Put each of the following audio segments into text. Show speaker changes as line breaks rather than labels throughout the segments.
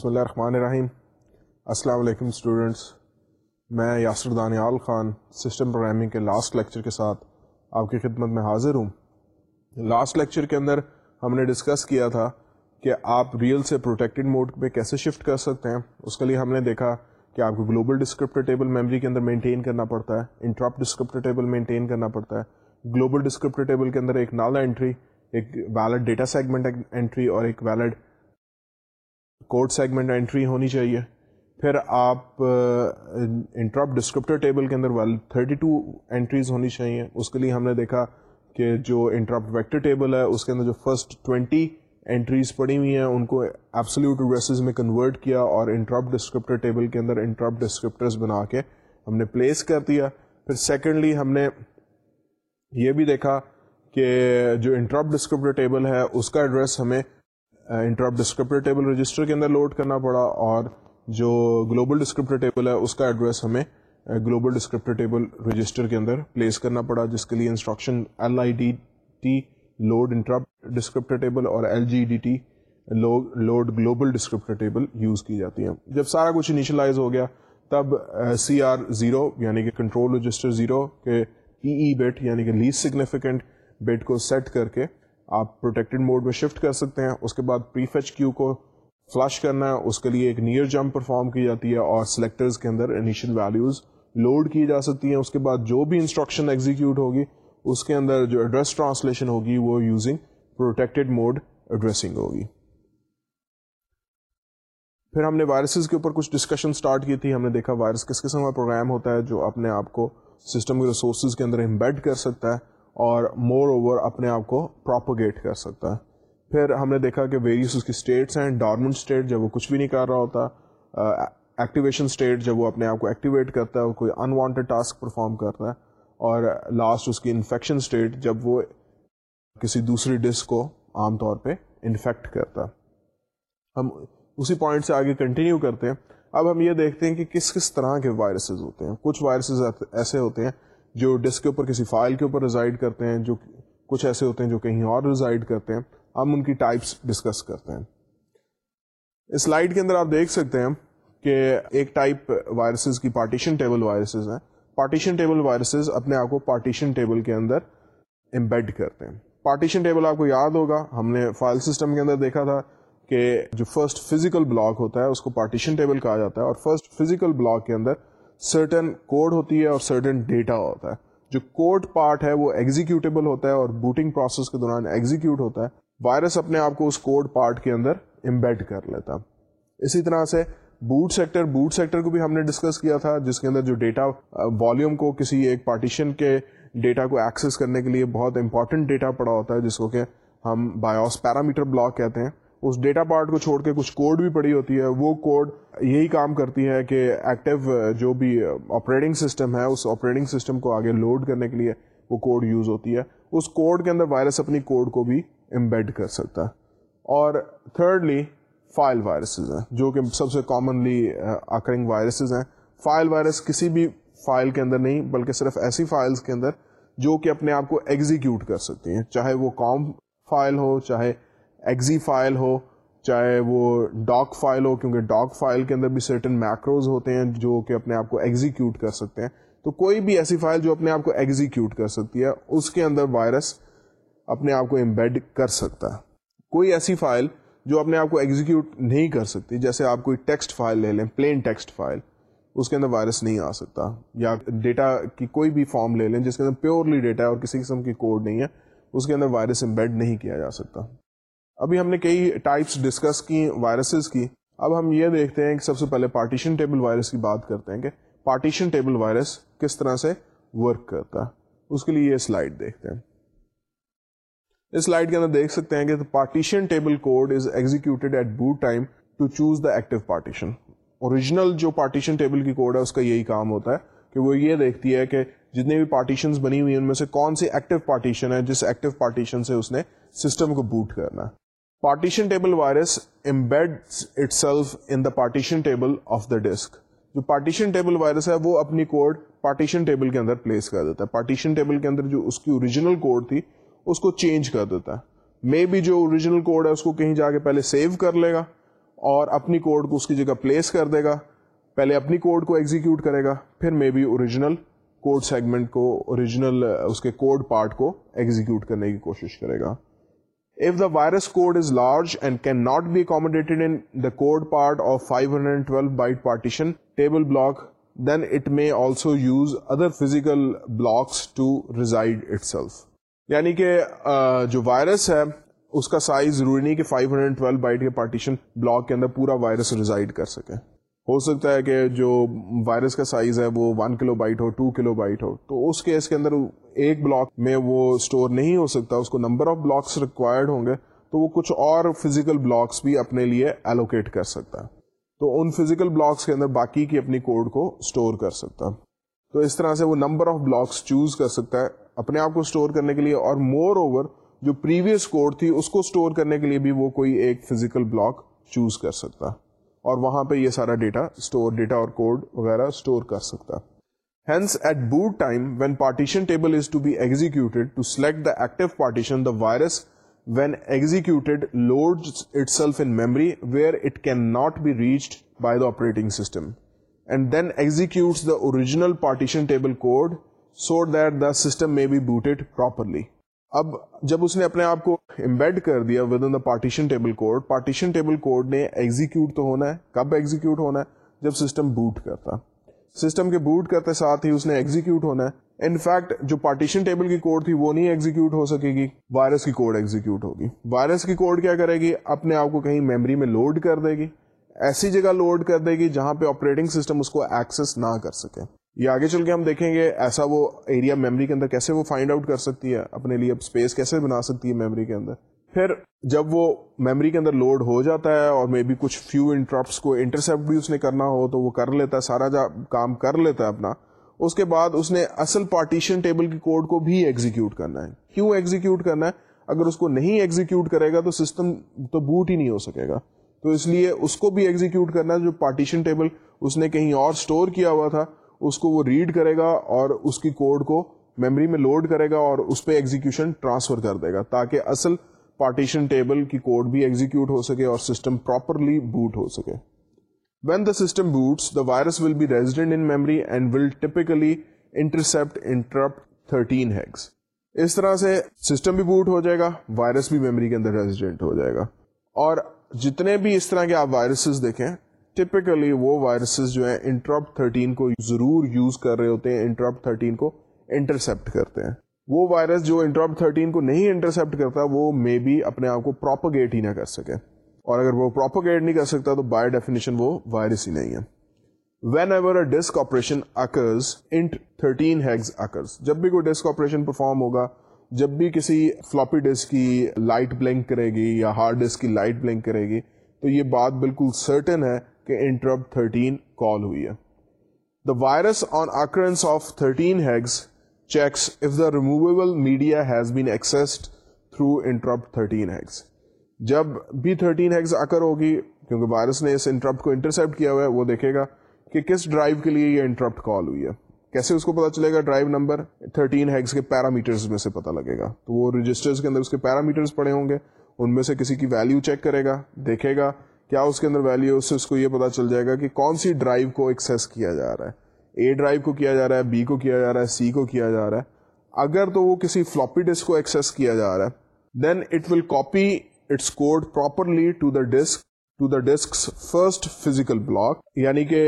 بسم اللہ الرحمن الرحیم۔ السلام علیکم اسٹوڈنٹس میں یاسر دانیال خان سسٹم پروگرامنگ کے لاسٹ لیکچر کے ساتھ آپ کی خدمت میں حاضر ہوں۔ لاسٹ لیکچر کے اندر ہم نے ڈسکس کیا تھا کہ آپ ریئل سے پروٹیکٹڈ موڈ پہ کیسے شفٹ کر سکتے ہیں۔ اس کے لیے ہم نے دیکھا کہ آپ کو گلوبل ڈسکرپٹر ٹیبل میموری کے اندر مینٹین کرنا پڑتا ہے انٹراپ ڈسکرپٹر ٹیبل مینٹین کرنا پڑتا ہے۔ گلوبل ڈسکرپٹر ٹیبل کے اندر ایک نال انٹری ایک ویلڈ ڈیٹا سیگمنٹ انٹری اور ایک ویلڈ کوڈ سیگمنٹ انٹری ہونی چاہیے۔ پھر آپ انٹراپ ڈسکرپٹر ٹیبل کے اندر ویل تھرٹی ٹو انٹریز ہونی چاہیے۔ اس کے لیے ہم نے دیکھا کہ جو انٹراپ ویکٹر ٹیبل ہے، اس کے اندر جو فرسٹ ٹوینٹی انٹریز پڑی ہوئی ہیں، ان کو ایپسلیوٹ ایڈریسز میں کنورٹ کیا اور انٹراپ ڈسکرپٹر ٹیبل کے اندر انٹراپ ڈسکرپٹرز بنا کے ہم نے پلیس کر دیا۔ پھر سیکنڈلی ہم نے یہ بھی دیکھا کہ جو انٹراپ ڈسکرپٹر ٹیبل ہے، اس کا ایڈریس ہمیں انٹراپ ڈسکرپٹر ٹیبل رجسٹر کے اندر لوڈ کرنا پڑا اور جو گلوبل ڈسکرپٹر ٹیبل ہے، اس کا ایڈریس ہمیں گلوبل ڈسکرپٹر ٹیبل رجسٹر کے اندر پلیس کرنا پڑا، جس کے لیے instruction L I D T load interrupt descriptor table اور L G D T load global descriptor table use کی جاتی ہیں۔ جب سارا کچھ انیشلائز ہو گیا، تب سی آر زیرو یعنی کہ کنٹرول رجسٹر زیرو کے ای ای بیٹ یعنی کہ لیسٹ سگنیفیکینٹ بیٹ کو سیٹ کر کے آپ پروٹیکٹڈ موڈ میں شفٹ کر سکتے ہیں، اس کے بعد پری فیچ کیو کو فلش کرنا ہے، اس کے لیے ایک نیئر جمپ پرفارم کی جاتی ہے اور سلیکٹرز کے اندر انیشل ویلیوز لوڈ کی جا سکتی ہیں۔ اس کے بعد جو بھی انسٹرکشن ایگزیکیوٹ ہوگی، اس کے اندر جو ایڈریس ٹرانسلیشن ہوگی، وہ یوزنگ پروٹیکٹڈ موڈ ایڈریسنگ ہوگی۔ پھر ہم نے وائرسز کے اوپر کچھ ڈسکشن اسٹارٹ کی تھی۔ ہم نے دیکھا وائرس کس قسم کا پروگرام ہوتا ہے جو اپنے آپ کو سسٹم کے ریسورسز کے اندر امبیڈ کر سکتا ہے۔ اور مور اوور اپنے آپ کو پراپوگیٹ کر سکتا ہے۔ پھر ہم نے دیکھا کہ ویریس اس کی اسٹیٹس ہیں ڈارمنٹ اسٹیٹ جب وہ کچھ بھی نہیں کر رہا ہوتا ایکٹیویشن اسٹیٹ جب وہ اپنے آپ کو ایکٹیویٹ کرتا ہے کوئی انوانٹیڈ ٹاسک پرفارم کرتا ہے۔ اور لاسٹ اس کی انفیکشن اسٹیٹ جب وہ کسی دوسری ڈس کو عام طور پہ انفیکٹ کرتا ہے۔ ہم اسی پوائنٹ سے آگے کنٹینیو کرتے ہیں۔ اب ہم یہ دیکھتے ہیں کہ کس کس طرح کے وائرسز ہوتے ہیں۔ کچھ وائرسز ایسے ہوتے ہیں جو ڈسک کے اوپر کسی فائل کے اوپر ریزائڈ کرتے ہیں، جو کچھ ایسے ہوتے ہیں جو کہیں اور ریزائڈ کرتے ہیں، ہم ان کی ٹائپس ڈسکس کرتے ہیں۔ اس سلائڈ کے اندر آپ دیکھ سکتے ہیں کہ ایک ٹائپ وائرسز کی پارٹیشن ٹیبل وائرسز ہیں۔ پارٹیشن ٹیبل وائرسز اپنے آپ کو پارٹیشن ٹیبل کے اندر امبیڈ کرتے ہیں۔ پارٹیشن ٹیبل آپ کو یاد ہوگا، ہم نے فائل سسٹم کے اندر دیکھا تھا کہ جو فرسٹ فزیکل بلاک ہوتا ہے، اس کو پارٹیشن ٹیبل کہا جاتا ہے اور فرسٹ فزیکل بلاک کے اندر سرٹن کوڈ ہوتی ہے اور سرٹن ڈیٹا ہوتا ہے۔ جو کوڈ پارٹ ہے وہ ایگزیکیوٹیبل ہوتا ہے اور بوٹنگ پروسیس کے دوران ایگزیکیوٹ ہوتا ہے۔ وائرس اپنے آپ کو اس کوڈ پارٹ کے اندر امبیڈ کر لیتا۔ اسی طرح سے بوٹ سیکٹر بوٹ سیکٹر کو بھی ہم نے ڈسکس کیا تھا، جس کے اندر جو ڈیٹا والیوم کو کسی ایک پارٹیشن کے ڈیٹا کو ایکسس کرنے کے لیے بہت امپورٹنٹ ڈیٹا پڑا ہوتا ہے، جس کو کہ ہم بایوس پیرامیٹر بلاک کہتے ہیں۔ اس ڈیٹا پارٹ کو چھوڑ کے کچھ کوڈ بھی پڑی ہوتی ہے، وہ کوڈ یہی کام کرتی ہے کہ ایکٹیو جو بھی آپریٹنگ سسٹم ہے، اس آپریٹنگ سسٹم کو آگے لوڈ کرنے کے لیے وہ کوڈ یوز ہوتی ہے۔ اس کوڈ کے اندر وائرس اپنی کوڈ کو بھی امبیڈ کر سکتا ہے۔ اور تھرڈلی فائل وائرسز ہیں، جو کہ سب سے کامنلی اکرنگ وائرسز ہیں۔ فائل وائرس کسی بھی فائل کے اندر نہیں، بلکہ صرف ایسی فائلز کے اندر جو کہ اپنے آپ کو ایگزیکیوٹ کر سکتی ہیں۔ چاہے وہ کام فائل ہو، چاہے ایگزی فائل ہو، چاہے وہ ڈاک فائل ہو، کیونکہ ڈاک فائل کے اندر بھی سرٹن میکروز ہوتے ہیں جو کہ اپنے آپ کو ایگزیکیوٹ کر سکتے ہیں۔ تو کوئی بھی ایسی فائل جو اپنے آپ کو ایگزیکیوٹ کر سکتی ہے، اس کے اندر وائرس اپنے آپ کو امبیڈ کر سکتا ہے۔ کوئی ایسی فائل جو اپنے آپ کو ایگزیکیوٹ نہیں کر سکتی، جیسے آپ کوئی ٹیکسٹ فائل لے لیں پلین ٹیکسٹ فائل اس کے اندر وائرس نہیں آ سکتا۔ یا ڈیٹا کی کوئی بھی فارم لے لیں، جس کے اندر پیورلی ڈیٹا ہے اور کسی قسم کی کوڈ نہیں ہے، اس کے اندر وائرس امبیڈ نہیں کیا جا سکتا۔ ابھی ہم نے کئی ٹائپس ڈسکس کی وائرسز کی. اب ہم یہ دیکھتے ہیں کہ سب سے پہلے پارٹیشن ٹیبل وائرس کی بات کرتے ہیں کہ پارٹیشن ٹیبل وائرس کس طرح سے ورک کرتا. ہے اس کے لیے یہ سلائڈ دیکھتے ہیں. اس سلائڈ کے اندر دیکھ سکتے ہیں کہ partition table code is executed at boot time to choose the active partition original جو پارٹیشن ٹیبل کی کوڈ ہے، اس کا یہی کام ہوتا ہے کہ وہ یہ دیکھتی ہے کہ جتنے بھی پارٹیشن بنی ہوئی ہیں، ان میں سے کون سی ایکٹیو پارٹیشن ہے جس ایکٹیو پارٹیشن سے اس نے سسٹم کو بوٹ کرنا ہے. Partition table virus embed itself in the partition table of the disk جو پارٹیشن ٹیبل وائرس ہے، وہ اپنی کوڈ پارٹیشن ٹیبل کے اندر پلیس کر دیتا ہے۔ پارٹیشن ٹیبل کے اندر جو اس کی اوریجنل کوڈ تھی، اس کو چینج کر دیتا ہے۔ مے بی جو اوریجنل کوڈ ہے، اس کو کہیں جا کے پہلے سیو کر لے گا اور اپنی کوڈ کو اس کی جگہ پلیس کر دے گا۔ پہلے اپنی کوڈ کو ایگزیکیوٹ کرے گا، پھر maybe original code segment کو اوریجنل اس کے کوڈ پارٹ کو ایگزیکیوٹ کرنے کی کوشش کرے گا۔ If the virus code is large and can not be accommodated in the code part of 512 byte partition table block then it may also use other physical blocks to reside itself یعنی کہ جو virus ہے، اس کا size ضروری نہیں کہ 512 byte کے پارٹیشن بلاک کے اندر پورا وائرس ریزائڈ کر سکے۔ ہو سکتا ہے کہ جو وائرس کا سائز ہے وہ 1 کلو بائٹ ہو 2 کلو بائٹ ہو، تو اس کیس کے اندر ایک بلاک میں وہ اسٹور نہیں ہو سکتا، اس کو نمبر آف بلاکس ریکوائرڈ ہوں گے، تو وہ کچھ اور فزیکل بلاکس بھی اپنے لیے ایلوکیٹ کر سکتا۔ ہے تو ان فزیکل بلاکس کے اندر باقی کی اپنی کوڈ کو اسٹور کر سکتا۔ تو اس طرح سے وہ نمبر آف بلاکس چوز کر سکتا ہے اپنے آپ کو اسٹور کرنے کے لیے، اور مور اوور جو پریویس کوڈ تھی، اس کو اسٹور کرنے کے لیے بھی وہ کوئی ایک فزیکل بلاک چوز کر سکتا۔ اور وہاں پہ یہ سارا ڈیٹا اسٹور ڈیٹا اور کوڈ وغیرہ اسٹور کر سکتا۔ Hence at boot time when partition table is to be executed to select the active partition the virus when executed load itself in memory where it can not be reached by the operating system and then executes the original partition table code so that the system may be booted properly اب جب اس نے اپنے آپ کو embed کر دیا within the partition table code partition table code نے execute تو ہونا ہے. کب ایگزیکیوٹ ہونا ہے؟ جب سسٹم بوٹ کرتا. سسٹم کے بوٹ کرتے ساتھ ہی اس نے ایگزیکیوٹ ہونا ہے۔ انفیکٹ جو پارٹیشن ٹیبل کی کوڈ تھی وہ نہیں ایگزیکیوٹ ہو سکے گی۔ وائرس کی کوڈ ایگزیکیوٹ ہوگی۔ وائرس کی کوڈ کیا کرے گی؟ اپنے آپ کو کہیں میموری میں لوڈ کر دے گی۔ ایسی جگہ لوڈ کر دے گی جہاں پہ آپریٹنگ سسٹم اس کو ایکسس نہ کر سکے۔ یہ آگے چل کے ہم دیکھیں گے ایسا وہ ایریا میموری کے اندر کیسے وہ فائنڈ آؤٹ کر سکتی ہے، اپنے لیے اسپیس کیسے بنا سکتی ہے میموری کے اندر۔ پھر جب وہ میموری کے اندر لوڈ ہو جاتا ہے اور مے بی کچھ فیو انٹرپٹس کو انٹرسپٹ بھی اس نے کرنا ہو تو وہ کر لیتا ہے، سارا جا کام کر لیتا ہے اپنا۔ اس کے بعد اس نے اصل پارٹیشن ٹیبل کی کوڈ کو بھی ایگزیکیوٹ کرنا ہے۔ کیوں ایگزیکیوٹ کرنا ہے؟ اگر اس کو نہیں ایگزیکیوٹ کرے گا تو سسٹم تو بوٹ ہی نہیں ہو سکے گا۔ تو اس لیے اس کو بھی ایگزیکیوٹ کرنا ہے، جو پارٹیشن ٹیبل اس نے کہیں اور اسٹور کیا ہوا تھا، اس کو وہ ریڈ کرے گا اور اس کی کوڈ کو میموری میں لوڈ کرے گا اور اس پہ ایگزیکشن ٹرانسفر کر دے گا، تاکہ اصل پارٹیشن ٹیبل کی کوڈ بھی ایگزیکیوٹ ہو سکے اور سسٹم پراپرلی بوٹ ہو سکے۔ When the system boots the virus will be resident in memory and will typically intercept interrupt thirteen hex اس طرح سے سسٹم بھی بوٹ ہو جائے گا وائرس بھی میموری کے اندر ریزیڈنٹ ہو جائے گا۔ اور جتنے بھی اس طرح کے آپ وائرسز دیکھیں ٹپکلی وہ وائرسز جو ہیں انٹرپٹ تھرٹین کو ضرور یوز کر رہے ہوتے ہیں انٹرپٹ تھرٹین کو انٹرسپٹ کرتے ہیں۔ وہ وائرس جو انٹرپٹ تھرٹین کو نہیں انٹرسپٹ کرتا، وہ مے بی اپنے آپ کو پروپوگیٹ ہی نہ کر سکے۔ اور اگر وہ پروپوگیٹ نہیں کر سکتا، تو بائی ڈیفینیشن وہ وائرس ہی نہیں ہے۔ Whenever a disk operation occurs int thirteen hex occurs جب بھی کوئی ڈسک آپریشن پرفارم ہوگا، جب بھی کسی فلوپی ڈسک کی لائٹ بلنک کرے گی یا ہارڈ ڈسک کی لائٹ بلنک کرے گی، تو یہ بات بالکل سرٹن ہے کہ انٹرپٹ 13 کال ہوئی ہے۔ The virus on occurrence of 13 hex checks if the removable media has been accessed through interrupt 13 hex جب بھی 13 ہیگز اکر ہوگی، کیونکہ وائرس نے اس انٹرپٹ کو انٹرسپٹ کیا ہوا ہے، وہ دیکھے گا کہ کس ڈرائیو کے لیے یہ انٹرپٹ کال ہوئی ہے۔ کیسے اس کو پتا چلے گا ڈرائیو نمبر 13 ہیگز کے پیرامیٹرز میں سے پتا لگے گا۔ تو وہ رجسٹرز کے اندر اس کے پیرامیٹرز پڑے ہوں گے، ان میں سے کسی کی ویلیو چیک کرے گا، دیکھے گا کیا اس کے اندر ویلیو اس سے اس کو یہ پتا چل جائے گا کہ کون سی ڈرائیو کو ایکسیس کیا جا رہا ہے۔ اے ڈرائیو کو کیا جا رہا ہے بی کو کیا جا رہا ہے سی کو کیا جا رہا ہے، اگر تو وہ کسی فلوپی ڈسک کو ایکسیس کیا جا رہا ہے then it will copy its code properly to the disk to the disk first physical block یعنی کہ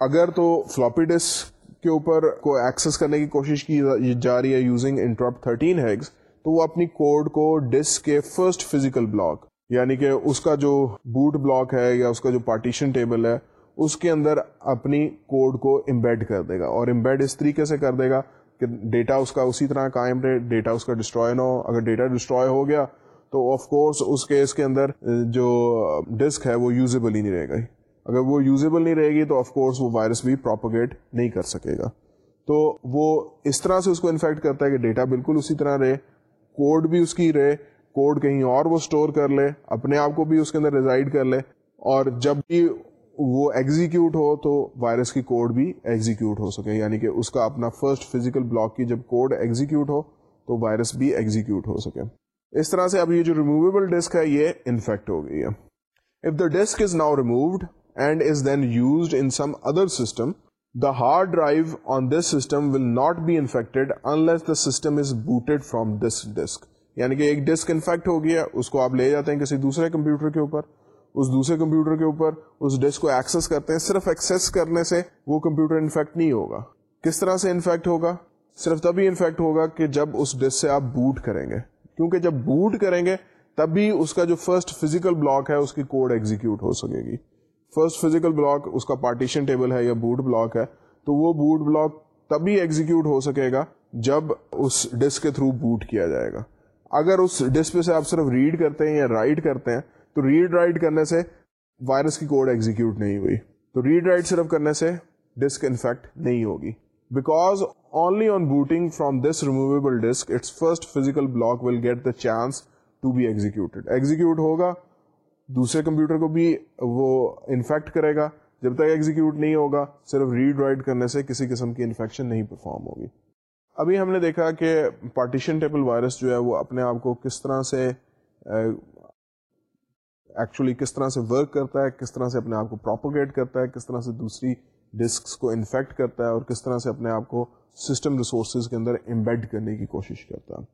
اگر تو فلوپی ڈسک کے اوپر کو ایکسس کرنے کی کوشش کی جا رہی ہے یوزنگ انٹرپ تھرٹین ہیگز تو وہ اپنی کوڈ کو ڈسک کے فرسٹ فزیکل بلاک یعنی کہ اس کا جو بوٹ بلاک ہے یا اس کا جو پارٹیشن ٹیبل ہے اس کے اندر اپنی کوڈ کو امبیڈ کر دے گا اور امبیڈ اس طریقے سے کر دے گا کہ ڈیٹا اس کا اسی طرح قائم رہے ڈیٹا اس کا ڈسٹروائے نہ ہو۔ اگر ڈیٹا ڈسٹروائے ہو گیا تو آف کورس اس کیس کے اندر جو ڈسک ہے وہ یوزیبل ہی نہیں رہے گا اگر وہ یوزیبل نہیں رہے گی تو آف کورس وہ وائرس بھی پروپوگیٹ نہیں کر سکے گا۔ تو وہ اس طرح سے اس کو انفیکٹ کرتا ہے کہ ڈیٹا بالکل اسی طرح رہے کوڈ بھی اس کی رہے کوڈ کہیں اور وہ اسٹور کر لے، اپنے آپ کو بھی اس کے اندر ریزائڈ کر لے۔ اور جب بھی وہ ایگزیکیوٹ ہو تو وائرس کی کوڈ بھی ایگزیکیوٹ ہو سکے یعنی کہ اس کا اپنا فرسٹ فزیکل بلاک کی جب کوڈ ایگزیکیوٹ ہو تو وائرس بھی ایگزیکیوٹ ہو سکے۔ اس طرح سے اب یہ جو ریموویبل ڈسک ہے یہ انفیکٹ ہو گئی ہے۔ If the disk is now removed and is then used in some other system, the hard drive on this system will not be infected unless the system is booted from this disk. یعنی کہ ایک disk in fact ہو گیا اس کو آپ لے جاتے ہیں کسی دوسرے کمپیوٹر کے اوپر۔ اس دوسرے کمپیوٹر کے اوپر اس ڈسک کو ایکسس کرتے ہیں، صرف ایکسس کرنے سے وہ کمپیوٹر انفیکٹ نہیں ہوگا۔ کس طرح سے انفیکٹ ہوگا؟ صرف تبھی انفیکٹ ہوگا کہ جب اس ڈسک سے آپ بوٹ کریں گے۔ کیونکہ جب بوٹ کریں گے تب بھی اس کا جو فرسٹ فزیکل بلاک ہے، اس کی کوڈ ایگزیکیوٹ ہو سکے گی۔ فرسٹ فزیکل بلاک اس کا پارٹیشن ٹیبل ہے یا بوٹ بلاک ہے، تو وہ بوٹ بلاک تبھی ایگزیکیوٹ ہو سکے گا جب اس ڈسک کے تھرو بوٹ کیا جائے گا۔ اگر اس ڈسپلے سے آپ صرف ریڈ کرتے ہیں یا رائٹ کرتے ہیں تو ریڈ رائٹ کرنے سے وائرس کی کوڈ ایگزیکیوٹ نہیں ہوئی۔ تو ریڈ رائٹ صرف کرنے سے ڈسک انفیکٹ نہیں ہوگی۔ Because only on booting from this removable disk its first physical block will get the chance to be executed execute ہوگا، دوسرے کمپیوٹر کو بھی وہ انفیکٹ کرے گا۔ جب تک ایگزیکیوٹ نہیں ہوگا، صرف ریڈ رائٹ کرنے سے کسی قسم کی انفیکشن نہیں پرفارم ہوگی۔ ابھی ہم نے دیکھا کہ پارٹیشن ٹیبل وائرس جو ہے وہ اپنے آپ کو کس طرح سے ایکچولی کس طرح سے ورک کرتا ہے، کس طرح سے اپنے آپ کو پروپوگیٹ کرتا ہے، کس طرح سے دوسری ڈسکس کو انفیکٹ کرتا ہے اور کس طرح سے اپنے آپ کو سسٹم ریسورسز کے اندر امبیڈ کرنے کی کوشش کرتا ہے۔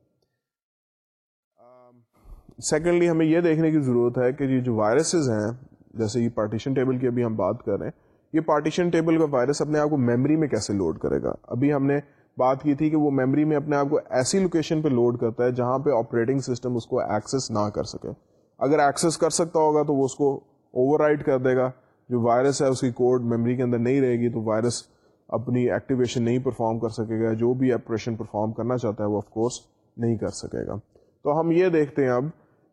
سیکنڈلی ہمیں یہ دیکھنے کی ضرورت ہے کہ یہ جو وائرسز ہیں، جیسے یہ پارٹیشن ٹیبل کی ابھی ہم بات کر رہے ہیں، یہ پارٹیشن ٹیبل کا وائرس اپنے آپ کو میموری میں کیسے لوڈ کرے گا؟ ابھی ہم نے بات کی تھی کہ وہ میموری میں اپنے آپ کو ایسی لوکیشن پہ لوڈ کرتا ہے جہاں پہ آپریٹنگ سسٹم اس کو ایکسس نہ کر سکے۔ اگر ایکسس کر سکتا ہوگا تو وہ اس کو اوور رائڈ کر دے گا۔ جو وائرس ہے، اس کی کوڈ میموری کے اندر نہیں رہے گی تو وائرس اپنی ایکٹیویشن نہیں پرفارم کر سکے گا۔ جو بھی آپریشن پرفارم کرنا چاہتا ہے، وہ آف کورس نہیں کر سکے گا۔ تو ہم یہ دیکھتے ہیں اب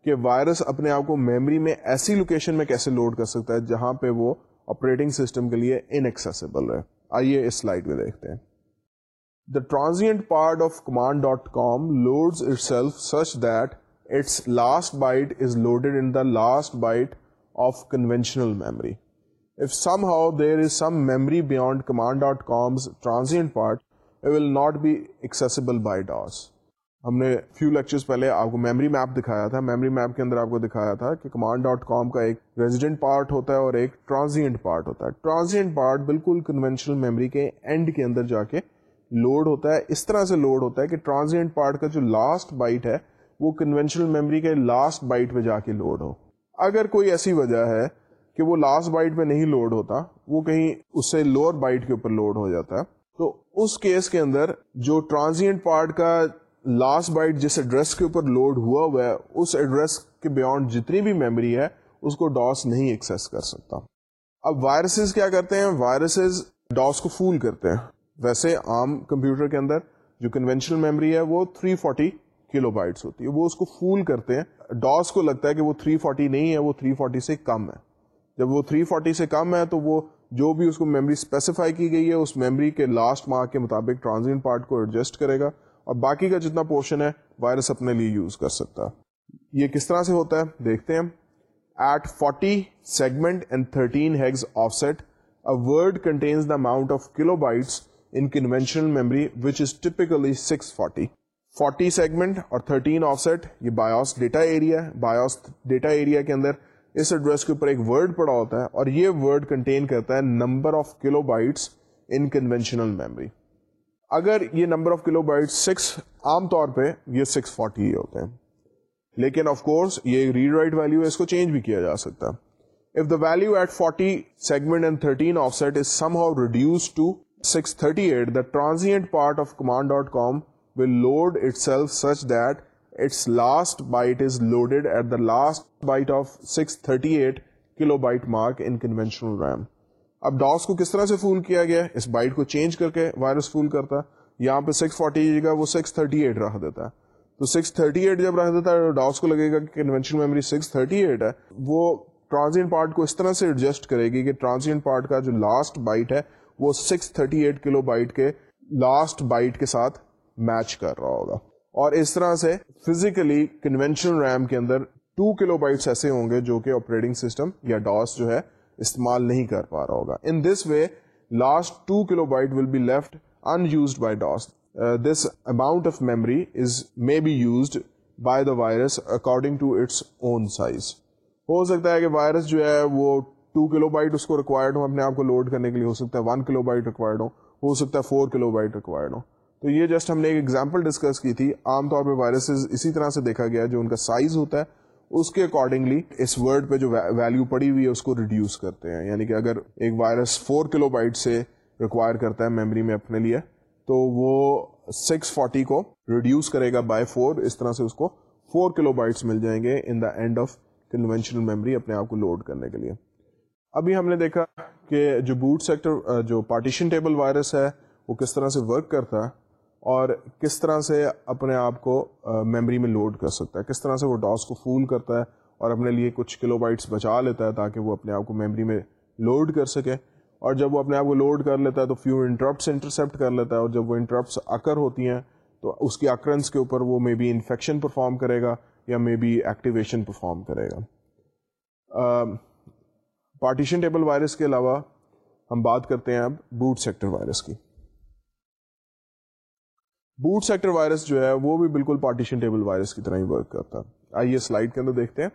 کہ وائرس اپنے آپ کو میموری میں ایسی لوکیشن میں کیسے لوڈ کر سکتا ہے جہاں پہ وہ آپریٹنگ سسٹم کے لیے انکسیسیبل رہے۔ آئیے اس سلائڈ میں دیکھتے ہیں۔ The transient part of command.com loads itself such that its last byte is loaded in the last byte of conventional memory. If somehow there is some memory beyond command.com's transient part, it will not be accessible by DOS. ہم نے few lectures پہلے آپ کو memory map دکھایا تھا memory map کے اندر آپ کو دکھایا تھا کہ کمانڈ ڈاٹ کام کا ایک ریزیڈنٹ پارٹ ہوتا ہے اور ایک ٹرانزینٹ پارٹ ہوتا ہے ٹرانزینٹ پارٹ بالکل کنوینشنل میموری کے اینڈ کے اندر جا کے لوڈ ہوتا ہے اس طرح سے لوڈ ہوتا ہے کہ ٹرانزینٹ پارٹ کا جو لاسٹ بائٹ ہے وہ کنوینشنل میموری کے لاسٹ بائٹ پہ جا کے لوڈ ہو۔ اگر کوئی ایسی وجہ ہے کہ وہ لاسٹ بائٹ پہ نہیں لوڈ ہوتا، وہ کہیں اس سے لوور بائٹ کے اوپر لوڈ ہو جاتا ہے، تو اس کیس کے اندر جو ٹرانزینٹ پارٹ کا لاسٹ بائٹ جس ایڈریس کے اوپر لوڈ ہوا ہوا ہے، اس ایڈریس کے بیونڈ جتنی بھی میموری ہے، اس کو ڈاس نہیں ایکسس کر سکتا۔ اب وائرسز کیا کرتے ہیں؟ وائرسز ڈاس کو فول کرتے ہیں۔ ویسے عام کمپیوٹر کے اندر جو کنوینشنل میموری ہے، وہ 340 فورٹی کلو بائٹس ہوتی ہے۔ وہ اس کو فول کرتے ہیں۔ ڈاس کو لگتا ہے کہ وہ 340 نہیں ہے، وہ 340 سے کم ہے۔ جب وہ 340 سے کم ہے تو وہ جو بھی اس کو میموری اسپیسیفائی کی گئی ہے، اس میموری کے لاسٹ مارک کے مطابق ٹرانزینٹ پارٹ کو ایڈجسٹ کرے گا۔ اور باقی کا جتنا پورشن ہے وائرس اپنے لیے یوز کر سکتا یہ کس طرح سے ہوتا ہے؟ دیکھتے ہیں۔ At 40 segment and 13 hex offset word contains the amount of kilobytes in conventional memory which is typically 640 40 segment اور 13 آف سیٹ یہ BIOS data area BIOS data area کے اندر اس ایڈریس کے اوپر ایک ورڈ پڑا ہوتا ہے اور یہ ورڈ کنٹین کرتا ہے number of kilobytes in conventional memory. اگر یہ number of kilobyte six, عام طور پہ یہ سکس فورٹی ہی ہوتے ہیں۔ لیکن آف کورس یہ ریڈ رائٹ ویلو ہے، اس کو چینج بھی کیا جا سکتا ہے۔ If the value at forty segment and thirteen offset is somehow reduce to 638 the transient part of command.com will load itself such that its last byte is loaded at the last byte of 638 kilobyte mark in conventional RAM. اب DOS کو کس طرح سے فول کیا گیا؟ اس byte کو change کر کے وائرس فول کرتا ہے. یہاں پہ 640 جگہ وہ 638 رکھ دیتا ہے. تو 638 جب رکھ دیتا ہے ڈاس کو لگے گا کہ کنونشنل میموری 638 ہے. وہ ٹرانزینٹ پارٹ کو اس طرح سے ایڈجسٹ کرے گی کہ ٹرانزینٹ پارٹ کا جو لاسٹ بائٹ ہے، وہ 638 کلو بائٹ کے لاسٹ بائٹ کے ساتھ میچ کر رہا ہوگا۔ اور اس طرح سے فزیکلی کنوینشنل ریم کے اندر 2 کلو بائٹس ایسے ہوں گے جو کہ آپریٹنگ سسٹم یا ڈاس جو ہے استعمال نہیں کر پا رہا ہوگا۔ In this way last 2 kilobyte will be left unused by DOS this amount of memory is may be used by the virus according to its own size ہو سکتا ہے کہ وائرس جو ہے وہ ٹو کلو بائٹ اس کو required ہو اپنے آپ کو لوڈ کرنے کے لیے ہو سکتا ہے ون کلو بائٹ ریکوائرڈ ہو ہو سکتا ہے فور کلو بائٹ ریکوائرڈ ہو تو یہ جسٹ ہم نے ایک ایگزامپل ڈسکس کی تھی. عام طور پہ وائرسز اسی طرح سے دیکھا گیا جو ان کا سائز ہوتا ہے، اس کے اکارڈنگلی اس ورڈ پہ جو ویلو پڑی ہوئی ہے، اس کو ریڈیوس کرتے ہیں. یعنی کہ اگر ایک وائرس فور کلو بائٹ سے ریکوائر کرتا ہے میموری میں اپنے لیے، تو وہ سکس فورٹی کو ریڈیوس کرے گا بائی فور اس طرح سے اس کو فور کلو بائٹس مل جائیں گے in the end of conventional memory اپنے آپ کو لوڈ کرنے کے لیے. ابھی ہم نے دیکھا کہ جو بوٹ سیکٹر جو پارٹیشن ٹیبل وائرس ہے، وہ کس طرح سے ورک کرتا ہے؟ اور کس طرح سے اپنے آپ کو میموری میں لوڈ کر سکتا ہے، کس طرح سے وہ ڈاس کو فول کرتا ہے اور اپنے لیے کچھ کلو بائٹس بچا لیتا ہے تاکہ وہ اپنے آپ کو میموری میں لوڈ کر سکے۔ اور جب وہ اپنے آپ کو لوڈ کر لیتا ہے تو فیو انٹرپٹس انٹرسیپٹ کر لیتا ہے اور جب وہ انٹرپٹس اکر ہوتی ہیں تو اس کی اکرنس کے اوپر وہ مے بی انفیکشن پرفارم کرے گا یا مے بی ایکٹیویشن پرفارم کرے گا۔ پارٹیشن ٹیبل وائرس کے علاوہ ہم بات کرتے ہیں اب بوٹ سیکٹر وائرس کی۔ بوٹ سیکٹر وائرس جو ہے وہ بھی بالکل پارٹیشن ٹیبل وائرس کی طرح ہی ورک کرتا ہے۔ آئیے سلائڈ کے اندر دیکھتے ہیں۔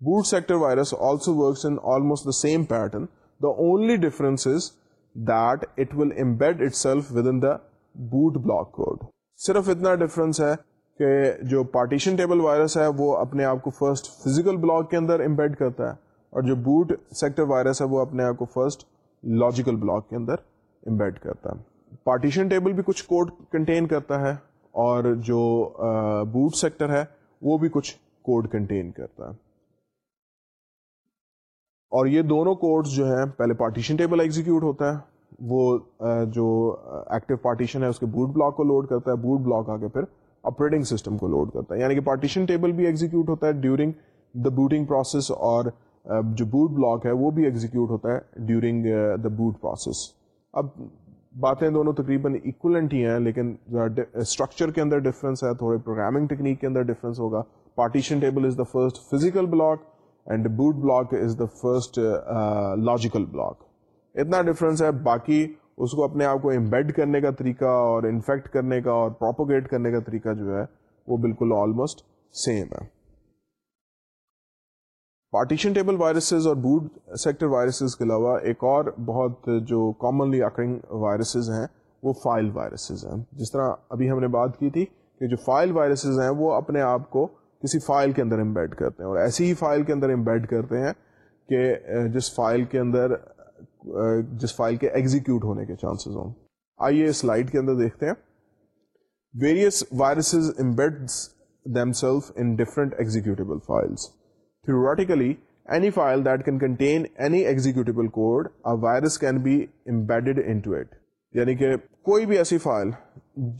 Boot sector virus also works in almost the same pattern the only difference is that it will embed itself within the boot block code صرف اتنا ڈفرنس ہے کہ جو پارٹیشن ٹیبل وائرس ہے وہ اپنے آپ کو فرسٹ فزیکل بلاک کے اندر امبیڈ کرتا ہے اور جو بوٹ سیکٹر وائرس ہے وہ اپنے آپ کو فرسٹ لاجیکل بلاک کے اندر امبیڈ کرتا ہے۔ پارٹیشن ٹیبل بھی کچھ کوڈ کنٹین کرتا ہے اور جو بوٹ سیکٹر ہے، وہ بھی کچھ کوڈ کنٹین کرتا ہے۔ اور یہ دونوں کوڈز جو ہیں، پہلے پارٹیشن ٹیبل ایگزیکیوٹ ہوتا ہے، وہ جو ایکٹیو پارٹیشن ہے، اس کے بوٹ بلاک کو لوڈ کرتا ہے، بوٹ بلاک آ کے پھر آپریٹنگ سسٹم کو لوڈ کرتا ہے۔ یعنی کہ پارٹیشن ٹیبل بھی ایگزیکیوٹ ہوتا ہے ڈیورنگ دا بوٹنگ پروسیس اور جو بوٹ بلاک ہے، وہ بھی ایگزیکیوٹ ہوتا ہے ڈیورنگ دا بوٹ پروسیس۔ اب باتیں دونوں تقریباً اکولنٹ ہی ہیں، لیکن اسٹرکچر کے اندر ڈفرینس ہے، تھوڑے پروگرامنگ ٹیکنیک کے اندر ڈفرینس ہوگا۔ Partition table is the first physical block and boot block is the first logical block اتنا ڈفرینس ہے، باقی اس کو اپنے آپ کو امبیڈ کرنے کا طریقہ اور انفیکٹ کرنے کا اور پروپوگیٹ کرنے کا طریقہ جو ہے، وہ بالکل آلموسٹ سیم ہے۔ پارٹیشن ٹیبل وائرسز اور بوٹ سیکٹر وائرسز کے علاوہ ایک اور بہت جو کامنلی اکرنگ وائرسز ہیں، وہ فائل وائرسز ہیں۔ جس طرح ابھی ہم نے بات کی تھی کہ جو فائل وائرسز ہیں، وہ اپنے آپ کو کسی فائل کے اندر امبیڈ کرتے ہیں۔ اور ایسی ہی فائل کے اندر امبیڈ کرتے ہیں کہ جس فائل کے اندر جس فائل کے ایگزیکیوٹ ہونے کے چانسز ہوں۔ آئیے سلائڈ کے اندر دیکھتے ہیں۔ Various viruses embed themselves in different executable files Theoretically, any file that can contain any executable code, a virus can be embedded into it. یعنی کہ کوئی بھی ایسی فائل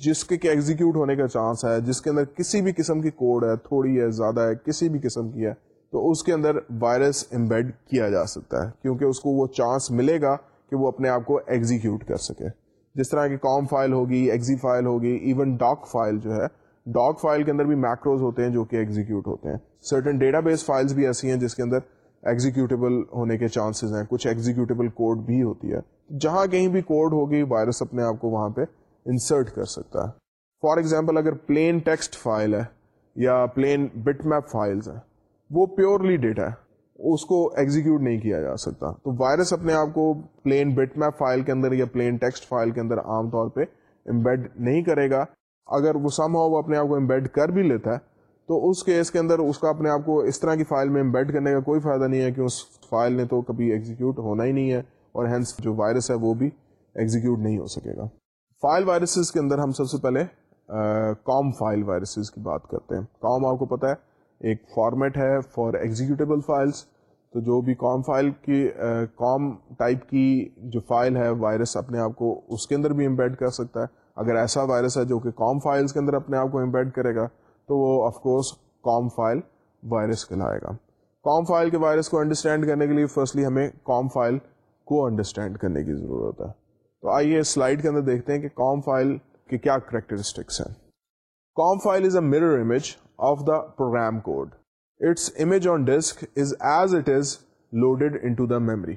جس کے ایگزیکیوٹ ہونے کا چانس ہے جس کے اندر کسی بھی قسم کی کوڈ ہے تھوڑی ہے زیادہ ہے کسی بھی قسم کی ہے تو اس کے اندر وائرس امبیڈ کیا جا سکتا ہے کیونکہ اس کو وہ چانس ملے گا کہ وہ اپنے آپ کو ایگزیکیوٹ کر سکے جس طرح کی کام فائل ہوگی ایگزی فائل ہوگی ایون ڈاک فائل جو ہے ڈاگ فائل کے اندر بھی میکروز ہوتے ہیں جو کہ ایگزیکیوٹ ہوتے ہیں۔ سرٹن ڈیٹا بیس فائلس بھی ایسی ہیں جس کے اندر ایگزیکیوٹیبل ہونے کے چانسز ہیں۔ کچھ ایگزیکیوٹیبل کوڈ بھی ہوتی ہے۔ جہاں کہیں بھی کوڈ ہوگی وائرس اپنے آپ کو وہاں پہ انسرٹ کر سکتا ہے۔ فار ایگزامپل اگر پلین ٹیکسٹ فائل ہے یا پلین بٹ میپ فائلز ہیں، وہ پیورلی ڈیٹا ہے۔ اس کو ایگزیکیوٹ نہیں کیا جا سکتا۔ تو وائرس اپنے آپ کو پلین بٹ میپ فائل کے اندر یا پلین ٹیکسٹ فائل کے اندر عام طور پہ امبیڈ نہیں کرے گا۔ اگر وہ سم ہو وہ اپنے آپ کو امبیڈ کر بھی لیتا ہے، تو اس کیس کے اندر اس کا اپنے آپ کو اس طرح کی فائل میں امبیڈ کرنے کا کوئی فائدہ نہیں ہے کہ اس فائل نے تو کبھی ایگزیکیوٹ ہونا ہی نہیں ہے اور ہینس جو وائرس ہے وہ بھی ایگزیکیوٹ نہیں ہو سکے گا۔ فائل وائرسز کے اندر ہم سب سے پہلے کام فائل وائرسز کی بات کرتے ہیں۔ کام آپ کو پتا ہے، ایک فارمیٹ ہے فار ایگزیکیوٹیبل فائلس تو جو بھی کام فائل کی کام ٹائپ کی جو فائل ہے وائرس اپنے آپ کو اس کے اندر بھی امبیڈ کر سکتا ہے۔ اگر ایسا وائرس ہے جو کہ کام فائلس کے اندر اپنے آپ کو امبیڈ کرے گا، تو وہ of course COM file virus کہلائے گا۔ کام فائل کے وائرس کو انڈرسٹینڈ کرنے کے لیے فرسٹلی ہمیں کام فائل کو انڈرسٹینڈ کرنے کی ضرورت ہے۔ تو آئیے سلائڈ کے اندر دیکھتے ہیں کہ کام فائل کے کیا کریکٹرسٹکس ہیں۔ COM file is a mirror image of the program code its image on disk is as it is loaded into the memory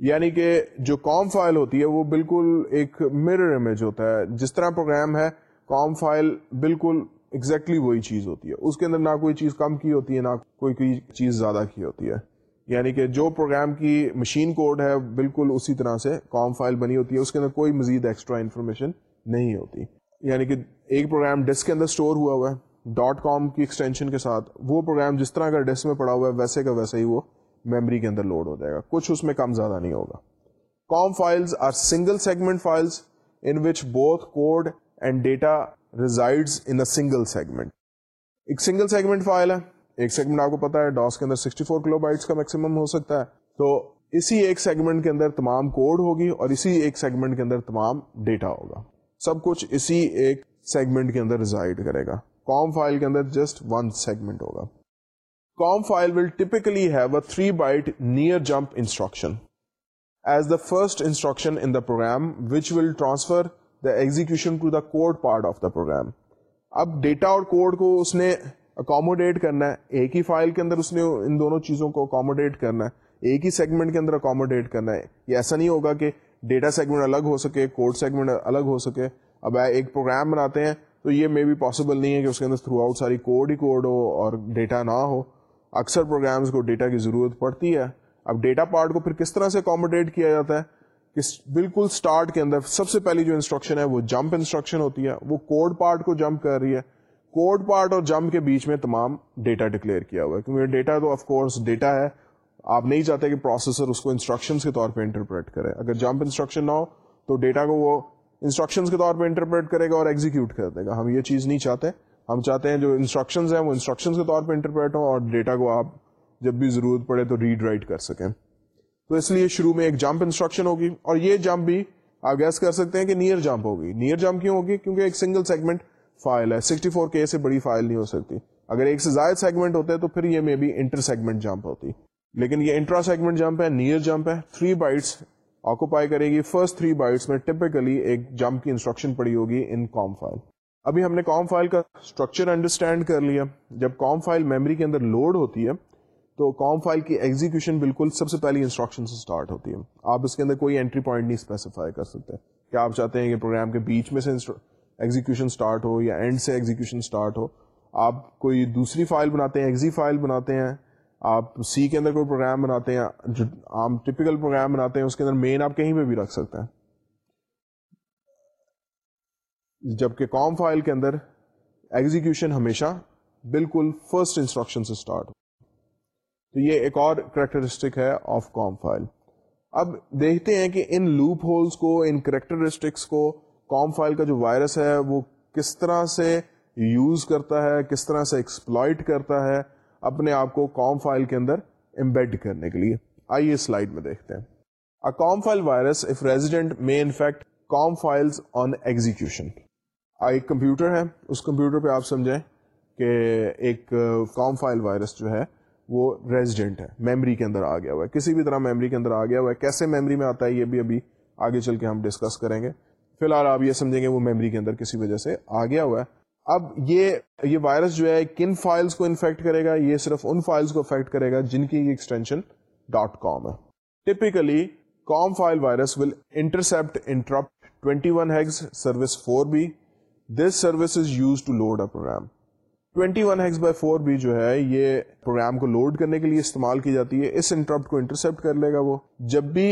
یعنی کہ جو کام فائل ہوتی ہے وہ بالکل ایک مرر امیج ہوتا ہے۔ جس طرح پروگرام ہے کام فائل بالکل exactly وہی چیز ہوتی ہے۔ اس کے اندر نہ کوئی چیز کم کی ہوتی ہے، نہ کوئی کوئی چیز زیادہ کی ہوتی ہے۔ یعنی کہ جو پروگرام کی مشین کوڈ ہے، بالکل اسی طرح سے کام فائل بنی ہوتی ہے۔ اس کے اندر کوئی مزید ایکسٹرا انفارمیشن نہیں ہوتی۔ یعنی کہ ایک پروگرام ڈسک کے اندر اسٹور ہوا ہوا ہے ڈاٹ کام کی ایکسٹینشن کے ساتھ، وہ پروگرام جس طرح کا ڈسک میں پڑا ہوا ہے، ویسے کا ویسے ہی وہ میموری کے اندر لوڈ ہو جائے گا۔ کچھ اس میں کم زیادہ نہیں ہوگا۔ COM files are single segment files in which both code and data resides in a single segment ایک سنگل سیگمنٹ فائل ہے۔ ایک سیگمنٹ آپ کو پتا ہے ڈاس کے اندر 64 کلو بائٹس کا میکسیمم ہو سکتا ہے۔ تو اسی ایک سیگمنٹ کے اندر تمام کوڈ ہوگی اور اسی ایک سیگمنٹ کے اندر تمام ڈیٹا ہوگا۔ سب کچھ اسی ایک سیگمنٹ کے اندر ریزائڈ کرے گا۔ کام فائل کے اندر جسٹ ون سیگمنٹ ہوگا۔ COM file will typically have a three byte near jump instruction as the first instruction in the program which will transfer the execution to the code part of the program اب data اور code کو اس نے accommodate کرنا ہے. ایک ہی file کے اندر اس نے ان دونوں چیزوں کو اکوموڈیٹ کرنا ہے. ایک ہی سیگمنٹ کے اندر اکوموڈیٹ کرنا ہے. یہ ایسا نہیں ہوگا کہ ڈیٹا سیگمنٹ الگ ہو سکے کوڈ سیگمنٹ الگ ہو سکے. اب ایک پروگرام بناتے ہیں تو یہ مے بھی پاسبل نہیں ہے کہ اس کے اندر تھرو آؤٹ ساری کوڈ ہی کوڈ ہو اور ڈیٹا نہ ہو. اکثر پروگرامز کو ڈیٹا کی ضرورت پڑتی ہے۔ اب ڈیٹا پارٹ کو پھر کس طرح سے اکوموڈیٹ کیا جاتا ہے؟ کہ بالکل اسٹارٹ کے اندر سب سے پہلی جو انسٹرکشن ہے وہ جمپ انسٹرکشن ہوتی ہے۔ وہ کوڈ پارٹ کو جمپ کر رہی ہے۔ کوڈ پارٹ اور جمپ کے بیچ میں تمام ڈیٹا ڈکلیئر کیا ہوا ہے۔ کیونکہ ڈیٹا تو آف کورس ڈیٹا ہے۔ آپ نہیں چاہتے کہ پروسیسر اس کو انسٹرکشن کے طور پہ انٹرپریٹ کرے۔ اگر جمپ انسٹرکشن نہ ہو تو ڈیٹا کو وہ انسٹرکشن کے طور پہ انٹرپریٹ کرے گا اور ایگزیکیوٹ کر دے گا۔ ہم یہ چیز نہیں چاہتے۔ ہم چاہتے ہیں جو انسٹرکشن ہیں، وہ انسٹرکشن کے طور پہ انٹرپریٹ ہوں اور ڈیٹا کو آپ جب بھی ضرورت پڑے تو ریڈ رائٹ کر سکیں۔ تو اس لیے شروع میں ایک جمپ انسٹرکشن ہوگی اور یہ جمپ بھی آپ گیس کر سکتے ہیں کہ نیئر جمپ ہوگی۔ نیئر جمپ کیوں ہوگی؟ کیونکہ ایک سنگل سیگمنٹ فائل ہے۔ 64 فور کے سے بڑی فائل نہیں ہو سکتی۔ اگر ایک سے زائد سیگمنٹ ہوتے تو پھر یہ میں بھی انٹر سیگمنٹ جمپ ہوتی۔ لیکن یہ انٹرا سیگمنٹ جمپ ہے نیئر جمپ ہے۔ تھری بائٹس آکوپائی کرے گی۔ فرسٹ تھری بائٹس میں ٹپکلی ایک جمپ کی انسٹرکشن پڑی ہوگی ان کام فائل ابھی ہم نے کام فائل کا اسٹرکچر انڈرسٹینڈ کر لیا۔ جب کام فائل میموری کے اندر لوڈ ہوتی ہے، تو کام فائل کی ایگزیکشن بالکل سب سے پہلی انسٹرکشن سے اسٹارٹ ہوتی ہے۔ آپ اس کے اندر کوئی انٹری پوائنٹ نہیں اسپیسیفائی کر سکتے۔ کیا آپ چاہتے ہیں کہ پروگرام کے بیچ میں سے ایگزیکشن اسٹارٹ ہو یا اینڈ سے ایگزیکشن اسٹارٹ ہو؟ آپ کوئی دوسری فائل بناتے ہیں ایگزی فائل بناتے ہیں۔ آپ سی کے اندر کوئی پروگرام بناتے ہیں، جو عام ٹپیکل پروگرام بناتے ہیں، اس کے اندر مین آپ کہیں پہ بھی رکھ سکتے ہیں۔ جبکہ کام فائل کے اندر ایگزیکشن ہمیشہ بالکل فرسٹ انسٹرکشن سے اسٹارٹ ہو۔ تو یہ ایک اور کریکٹرسٹک ہے آف کام فائل۔ اب دیکھتے ہیں کہ ان لوپ ہولس کو، ان کریکٹرسٹکس کو کام فائل کا جو وائرس ہے، وہ کس طرح سے یوز کرتا ہے، کس طرح سے ایکسپلائٹ کرتا ہے اپنے آپ کو کام فائل کے اندر امبیڈ کرنے کے لیے۔ آئیے سلائڈ میں دیکھتے ہیں۔ COM file virus if resident may infect COM files on execution ایک کمپیوٹر ہے۔ اس کمپیوٹر پہ آپ سمجھیں کہ ایک کام فائل وائرس جو ہے، وہ ریزیڈنٹ ہے میمری کے اندر آ گیا ہوا ہے۔ کسی بھی طرح میمری کے اندر آ گیا ہوا ہے۔ کیسے میمری میں آتا ہے یہ بھی ابھی آگے چل کے ہم ڈسکس کریں گے۔ فی الحال آپ یہ سمجھیں گے وہ میموری کے اندر کسی وجہ سے آ گیا ہوا ہے۔ اب یہ یہ وائرس جو ہے، کن فائلس کو انفیکٹ کرے گا؟ یہ صرف ان فائلس کو افیکٹ کرے گا جن کی ایکسٹینشن ڈاٹ کام ہے۔ Typically COM file virus will intercept interrupt 21 one hex service four B this service is use to load a program 21 one hex by four B جو ہے یہ پروگرام کو load کرنے کے لیے استعمال کی جاتی ہے. اس انٹرپٹ کو انٹرسپٹ کر لے گا وہ. جب بھی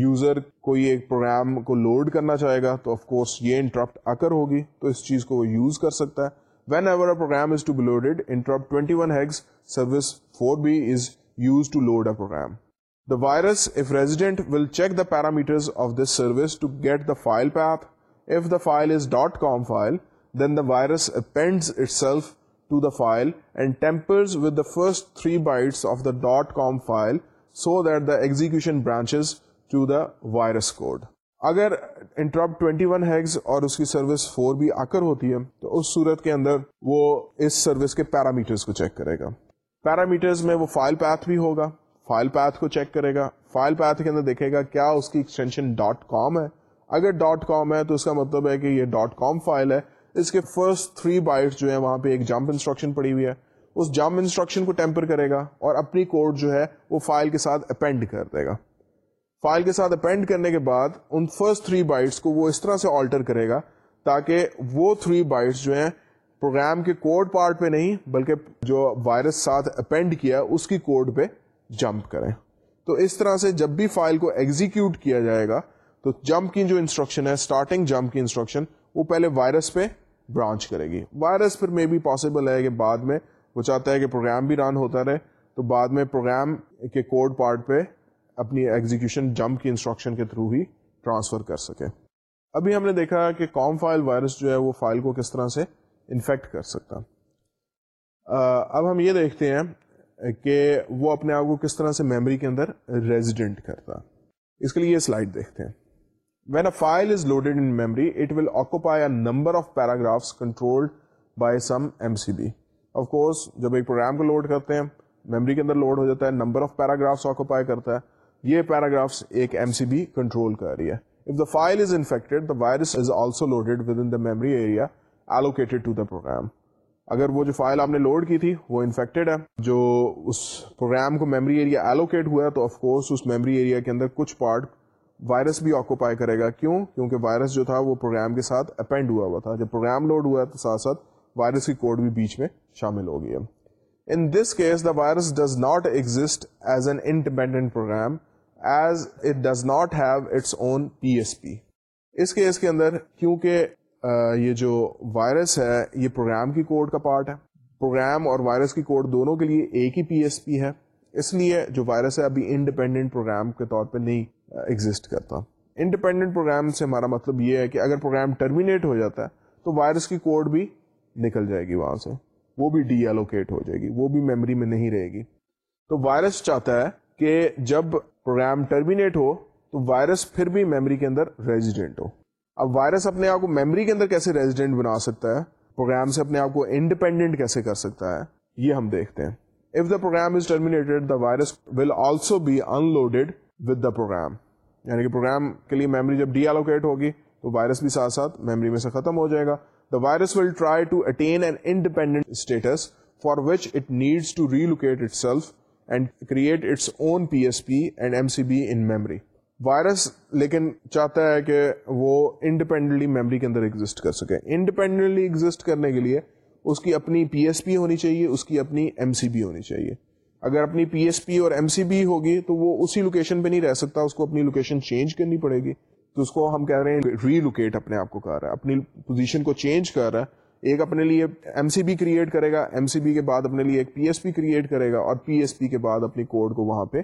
یوزر کوئی ایک پروگرام کو لوڈ کرنا چاہے گا تو آف کورس یہ انٹرپٹ اکر ہوگی. تو اس چیز کو وہ یوز کر سکتا ہے. Whenever a program is to be loaded interrupt twenty one hex service four B is use to load a program The virus, if resident, will check the parameters of this service to get the file path. If the file is .com file, then the virus appends itself to the file and tampers with the first 3 bytes of the .com file so that the execution branches to the virus code اگر interrupt 21 hex اور اس کی service 4 بھی آ کر ہوتی ہے تو اس صورت کے اندر وہ اس سروس کے پیرامیٹرز کو چیک کرے گا۔ پیرامیٹرز میں وہ فائل پیتھ بھی ہوگا فائل پیتھ کو چیک کرے گا۔ فائل پیتھ کے اندر دیکھے گا کیا اس کی ایکسٹینشن ڈاٹ کام ہے۔ اگر ڈاٹ کام ہے تو اس کا مطلب ہے کہ یہ ڈاٹ کام فائل ہے۔ اس کے فرسٹ تھری بائٹ جو ہے وہاں پہ ایک جمپ انسٹرکشن پڑی ہوئی ہے۔ اس جمپ انسٹرکشن کو ٹیمپر کرے گا اور اپنی کوڈ جو ہے وہ فائل کے ساتھ اپینڈ کر دے گا۔ فائل کے ساتھ اپینڈ کرنے کے بعد ان فرسٹ تھری بائٹس کو وہ اس طرح سے آلٹر کرے گا تاکہ وہ تھری بائٹس جو ہیں پروگرام کے کوڈ پارٹ پہ نہیں بلکہ جو وائرس ساتھ اپینڈ کیا اس کی کوڈ پہ جمپ کریں۔ تو اس طرح سے جب بھی فائل کو ایگزیکیوٹ کیا جائے گا تو جمپ کی جو انسٹرکشن ہے اسٹارٹنگ جمپ کی انسٹرکشن وہ پہلے وائرس پہ برانچ کرے گی۔ وائرس پھر میں بھی پاسبل ہے کہ بعد میں وہ چاہتا ہے کہ پروگرام بھی رن ہوتا رہے، تو بعد میں پروگرام کے کوڈ پارٹ پہ اپنی ایگزیکشن جمپ کی انسٹرکشن کے تھرو ہی ٹرانسفر کر سکے۔ ابھی ہم نے دیکھا کہ کام فائل وائرس جو ہے وہ فائل کو کس طرح سے انفیکٹ کر سکتا۔ اب ہم یہ دیکھتے ہیں کہ وہ اپنے آپ کو کس طرح سے میموری کے اندر ریزیڈنٹ کرتا۔ اس کے لیے یہ سلائڈ دیکھتے ہیں۔ When a file is loaded in memory it will occupy number of paragraphs controlled by some M C B of course جب ایک پروگرام کو لوڈ کرتے ہیں میموری کے اندر لوڈ ہو جاتا ہے نمبر آف پیراگرافس آکوپائی کرتا ہے، یہ پیراگرافس ایک ایم سی بی کنٹرول کر رہی ہے. If the file is infected the virus is also loaded within the memory area allocated to the program اگر وہ جو فائل آپ نے لوڈ کی تھی، وہ انفیکٹڈ ہے، جو اس پروگرام کو میموری ایریا ایلوکیٹ ہوا ہے، تو آف کورس اس میموری ایریا کے اندر کچھ پارٹ وائرس بھی آکوپائی کرے گا۔ کیوں؟ کیونکہ وائرس جو تھا وہ پروگرام کے ساتھ اپینڈ ہوا ہوا تھا۔ جب پروگرام لوڈ ہوا ہے تو ساتھ ساتھ وائرس کی کوڈ بھی بیچ میں شامل ہو گئی ہے۔ In this case the virus does not exit as an independent program as it does not have its own P S P us case کے اندر کیونکہ یہ جو وائرس ہے، یہ پروگرام کی کوڈ کا پارٹ ہے۔ پروگرام اور وائرس کی کوڈ دونوں کے لیے ایک ہی پی ایس پی ہے۔ اس لیے جو وائرس ہے ابھی انڈیپینڈنٹ پروگرام کے طور پہ نہیں۔ ایگزٹ کرتا۔ انڈیپینڈنٹ پروگرام سے ہمارا مطلب یہ ہے کہ اگر پروگرام ٹرمینیٹ ہو جاتا ہے تو وائرس کی کوڈ بھی نکل جائے گی وہاں سے۔ وہ بھی ڈی ایلوکیٹ ہو جائے گی، وہ بھی میموری میں نہیں رہے گی۔ تو وائرس چاہتا ہے کہ جب پروگرام ٹرمینیٹ ہو تو وائرس پھر بھی میموری کے اندر ریزیڈنٹ ہو۔ اب وائرس اپنے آپ کو میموری کے اندر کیسے ریزیڈنٹ بنا سکتا ہے؟ پروگرام سے اپنے آپ کو انڈیپینڈنٹ کیسے کر سکتا ہے؟ یہ ہم دیکھتے ہیں۔ If the program is terminated the virus will also be unloaded with the program یعنی کہ پروگرام کے لیے میموری جب ڈی ایلوکیٹ ہوگی تو وائرس بھی ساتھ ساتھ میموری میں سے ختم ہو جائے گا۔ The virus will try to attain an independent status for which it needs to relocate itself and create its own P S P and M C B in memory virus لیکن چاہتا ہے کہ وہ انڈیپینڈنٹلی میموری کے اندر exit کر سکے۔ Independently exit کرنے کے لیے اس کی اپنی پی ایس پی ہونی چاہیے، اس کی اپنی ایم سی بی ہونی چاہیے۔ اگر اپنی پی ایس پی اور ایم سی بی ہوگی تو وہ اسی لوکیشن پہ نہیں رہ سکتا، اس کو اپنی لوکیشن چینج کرنی پڑے گی۔ تو اس کو ہم کہہ رہے ہیں ری لوکیٹ اپنے آپ کو کر رہا ہے، اپنی پوزیشن کو چینج کر رہا ہے۔ ایک اپنے لیے ایم سی بی کریٹ کرے گا ایم سی بی کے بعد اپنے لیے ایک پی ایس پی کریٹ کرے گا اور پی ایس پی کے بعد اپنی کوڈ کو وہاں پہ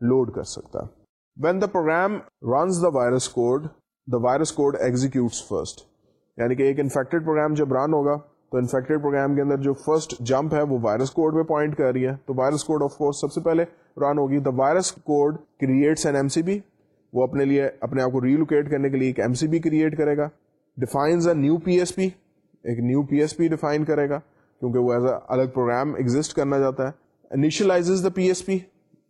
لوڈ کر سکتا۔ ہے when the program runs the virus code the virus code executes first یعنی کہ ایک انفیکٹڈ پروگرام جب رن ہوگا تو انفیکٹڈ پروگرام کے اندر جو فرسٹ جمپ ہے وہ وائرس کوڈ پہ پوائنٹ کر رہی ہے۔ تو وائرس کوڈ آف کورس سب سے پہلے رن ہوگی۔ The virus code creates an M C B وہ اپنے لیے اپنے آپ کو ریلوکیٹ کرنے کے لیے ایک ایم سی بی کریٹ کرے گا۔ Defines a new P S P ایک new P S P define کرے گا۔ کیونکہ وہ ایز اے الگ پروگرام ایگزٹ کرنا چاہتا ہے۔ Initialize the P S P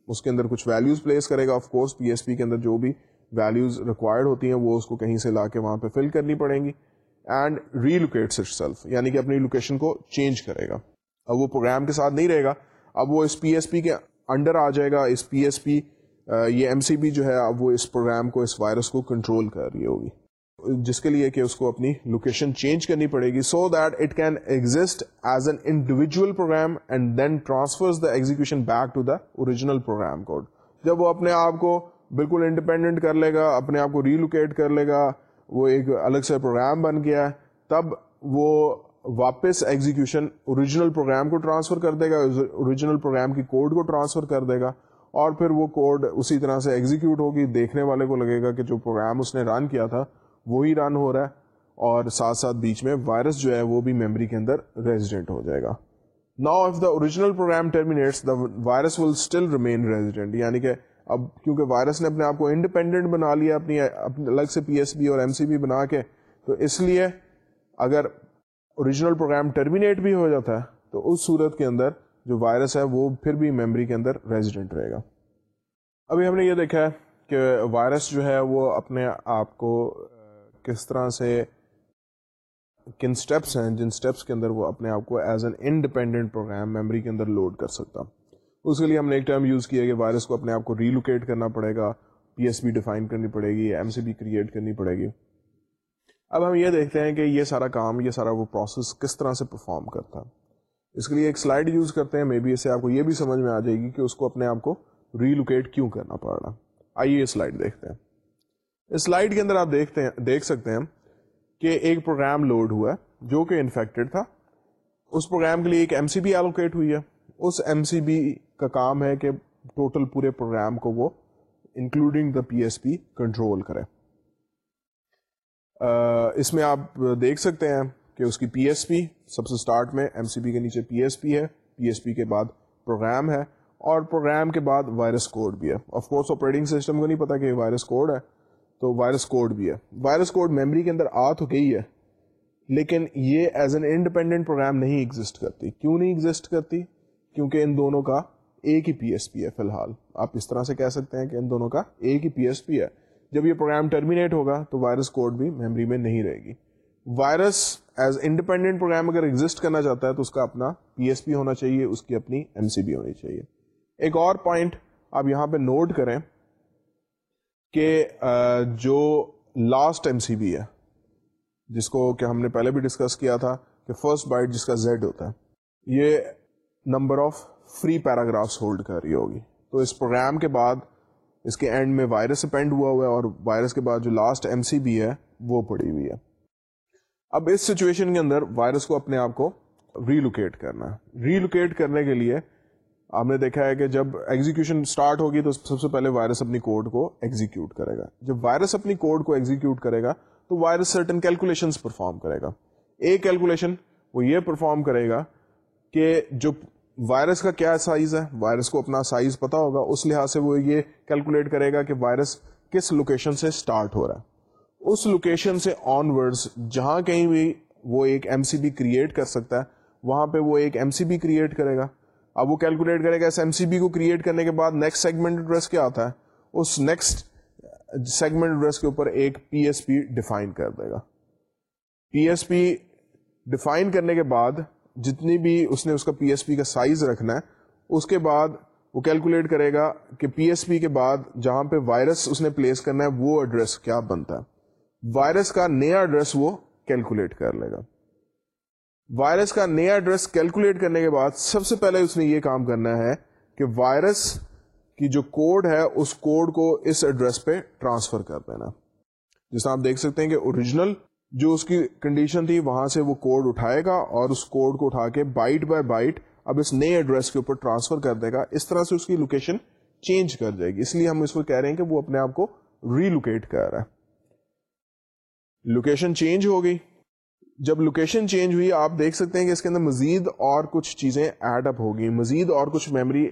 اس کے اندر کچھ ویلیوز پلیس کرے گا۔ Of course P S P کے اندر جو بھی ویلیوز ریکوائرڈ ہوتی ہیں وہ اس کو کہیں سے لا کے وہاں پہ فل کرنی پڑیں گی۔ And relocates itself یعنی کہ اپنی لوکیشن کو چینج کرے گا. اب وہ پروگرام کے ساتھ نہیں رہے گا. اب وہ اس پی ایس پی کے انڈر آ جائے گا. اس پی ایس پی یہ ایم سی بی جو ہے، اب وہ اس پروگرام کو، اس وائرس کو کنٹرول کر رہی ہوگی. جس کے لیے کہ اس کو اپنی لوکیشن چینج کرنی پڑے گی so that it can exit as an individual program and then transfer the execution back to the original program code جب وہ اپنے آپ کو بالکل انڈیپینڈنٹ کر لے گا، اپنے آپ کو ریلوکیٹ کر لے گا وہ ایک الگ سے پروگرام بن گیا تب وہ واپس ایگزیکشن اوریجنل پروگرام کو ٹرانسفر کر دے گا اوریجنل پروگرام کی کوڈ کو ٹرانسفر کر دے گا، اور پھر وہ کوڈ اسی طرح سے ایگزیکیوٹ ہوگی، دیکھنے والے کو لگے گا کہ جو پروگرام اس نے رن کیا تھا، وہی رن ہو رہا ہے، اور ساتھ ساتھ بیچ میں وائرس جو ہے وہ بھی میموری کے اندر ریزیڈنٹ ہو جائے گا۔ نا if the original program terminates the virus will still remain resident یعنی کہ اب کیونکہ وائرس نے اپنے آپ کو انڈیپینڈنٹ بنا لیا، اپنی الگ سے پی ایس بی اور ایم سی بی بنا کے، تو اس لیے اگر اوریجنل پروگرام ٹرمینیٹ بھی ہو جاتا ہے، تو اس صورت کے اندر جو وائرس ہے، وہ پھر بھی میموری کے اندر ریزیڈنٹ رہے گا۔ ابھی ہم نے یہ دیکھا ہے کہ وائرس جو ہے، وہ اپنے آپ کو کس طرح سے، کن اسٹیپس ہیں، جن اسٹیپس کے اندر وہ اپنے آپ کو as an independent program memory کے اندر لوڈ کر سکتا۔ اس کے لیے ہم نے ایک ٹرم یوز کیا کہ وائرس کو اپنے آپ کو ریلوکیٹ کرنا پڑے گا پی ایس بی ڈیفائن کرنی پڑے گی ایم سی بی کریٹ کرنی پڑے گی۔ اب ہم یہ دیکھتے ہیں کہ یہ سارا کام، یہ سارا وہ پروسیس کس طرح سے پرفارم کرتا ہے۔ اس کے لیے ایک سلائڈ یوز کرتے ہیں مے بی اسے آپ کو یہ بھی سمجھ میں آ جائے گی کہ اس کو اپنے آپ کو ریلوکیٹ کیوں کرنا پڑ رہا۔ آئیے یہ سلائڈ دیکھتے ہیں۔ اس سلائڈ کے اندر آپ دیکھتے ہیں، دیکھ سکتے ہیں کہ ایک پروگرام لوڈ ہوا ہے جو کہ انفیکٹڈ تھا۔ اس پروگرام کے لیے ایک ایم سی بی ایلوکیٹ ہوئی ہے۔ اس ایم سی بی کا کام ہے کہ ٹوٹل پورے پروگرام کو وہ including the P S P control کرے. اس میں آپ دیکھ سکتے ہیں کہ اس کی پی ایس پی سب سے اسٹارٹ میں ایم سی بی کے نیچے پی ایس پی ہے پی ایس پی کے بعد پروگرام ہے، اور پروگرام کے بعد وائرس کوڈ بھی ہے. آف کورس آپریٹنگ سسٹم کو نہیں پتا کہ وائرس کوڈ ہے، تو وائرس کوڈ بھی ہے. وائرس کوڈ میموری کے اندر آ تو گئی ہے، لیکن یہ ایز این انڈیپینڈنٹ پروگرام نہیں ایگزٹ کرتی. کیوں نہیں ایگزٹ کرتی؟ کیونکہ ان دونوں کا ایک ہی پی ایس پی ہے فی الحال۔ آپ اس طرح سے کہہ سکتے ہیں کہ ان دونوں کا ایک ہی پی ایس پی ہے۔ جب یہ پروگرام ٹرمینیٹ ہوگا تو وائرس کوڈ بھی میموری میں نہیں رہے گی۔ وائرس ایز انڈیپینڈنٹ پروگرام اگر ایگزٹ کرنا چاہتا ہے تو اس کا اپنا پی ایس پی ہونا چاہیے، اس کی اپنی ایم سی بی ہونی چاہیے۔ ایک اور پوائنٹ آپ یہاں پہ نوٹ کریں کہ جو لاسٹ ایم سی بی ہے، جس کو کہ ہم نے پہلے بھی ڈسکس کیا تھا کہ فرسٹ بائٹ جس کا زیڈ ہوتا ہے، یہ number of free paragraphs hold کر رہی ہوگی۔ تو اس پروگرام کے بعد اس کے اینڈ میں وائرس اپینڈ ہوا ہوا ہے اور وائرس کے بعد جو لاسٹ ایم سی بی ہے وہ پڑی ہوئی ہے۔ اب اس سچویشن کے اندر وائرس کو اپنے آپ کو ریلوکیٹ کرنا ہے۔ ریلوکیٹ کرنے کے لیے آپ نے دیکھا ہے کہ جب ایگزیکیوشن اسٹارٹ ہوگی تو سب سے پہلے وائرس اپنی کوڈ کو ایگزیکیوٹ کرے گا۔ جب وائرس اپنی کوڈ کو ایگزیکیوٹ کرے گا تو وائرس سرٹن کیلکولیشن پرفارم کرے گا۔ ایک کیلکولیشن وہ یہ پرفارم کرے گا کہ جو وائرس کا کیا سائز ہے؟ وائرس کو اپنا سائز پتا ہوگا، اس لحاظ سے وہ یہ کیلکولیٹ کرے گا کہ وائرس کس لوکیشن سے اسٹارٹ ہو رہا ہے۔ اس لوکیشن سے آن ورڈ جہاں کہیں بھی وہ ایک ایم سی بی کریٹ کر سکتا ہے، وہاں پہ وہ ایک ایم سی بی کریٹ کرے گا۔ اب وہ کیلکولیٹ کرے گا، اس ایم سی بی کو کریٹ کرنے کے بعد نیکسٹ سیگمنٹ ایڈریس کیا آتا ہے؟ اس نیکسٹ سیگمنٹ ایڈریس کے اوپر ایک پی ایس پی ڈیفائن کر دے گا۔ پی ایس پی ڈیفائن کرنے کے بعد جتنی بھی اس نے اس کا پی ایس پی کا سائز رکھنا ہے، اس کے بعد وہ کیلکولیٹ کرے گا کہ پی ایس پی کے بعد جہاں پہ وائرس اس نے پلیس کرنا ہے، وہ ایڈریس کیا بنتا ہے۔ وائرس کا نیا ایڈریس وہ کیلکولیٹ کر لے گا۔ وائرس کا نیا ایڈریس کیلکولیٹ کرنے کے بعد سب سے پہلے اس نے یہ کام کرنا ہے کہ وائرس کی جو کوڈ ہے، اس کوڈ کو اس ایڈریس پہ ٹرانسفر کر دینا۔ جیسا آپ دیکھ سکتے ہیں کہ اوریجنل جو اس کی کنڈیشن تھی، وہاں سے وہ کوڈ اٹھائے گا اور اس کوڈ کو اٹھا کے بائٹ بائی بائٹ اب اس نئے ایڈریس کے اوپر ٹرانسفر کر دے گا۔ اس طرح سے اس کی لوکیشن چینج کر جائے گی۔ اس لیے ہم اس کو کہہ رہے ہیں کہ وہ اپنے آپ کو ریلوکیٹ کر رہا ہے۔ لوکیشن چینج ہو گئی۔ جب لوکیشن چینج ہوئی، آپ دیکھ سکتے ہیں کہ اس کے اندر مزید اور کچھ چیزیں ایڈ اپ ہوگی مزید اور کچھ میموری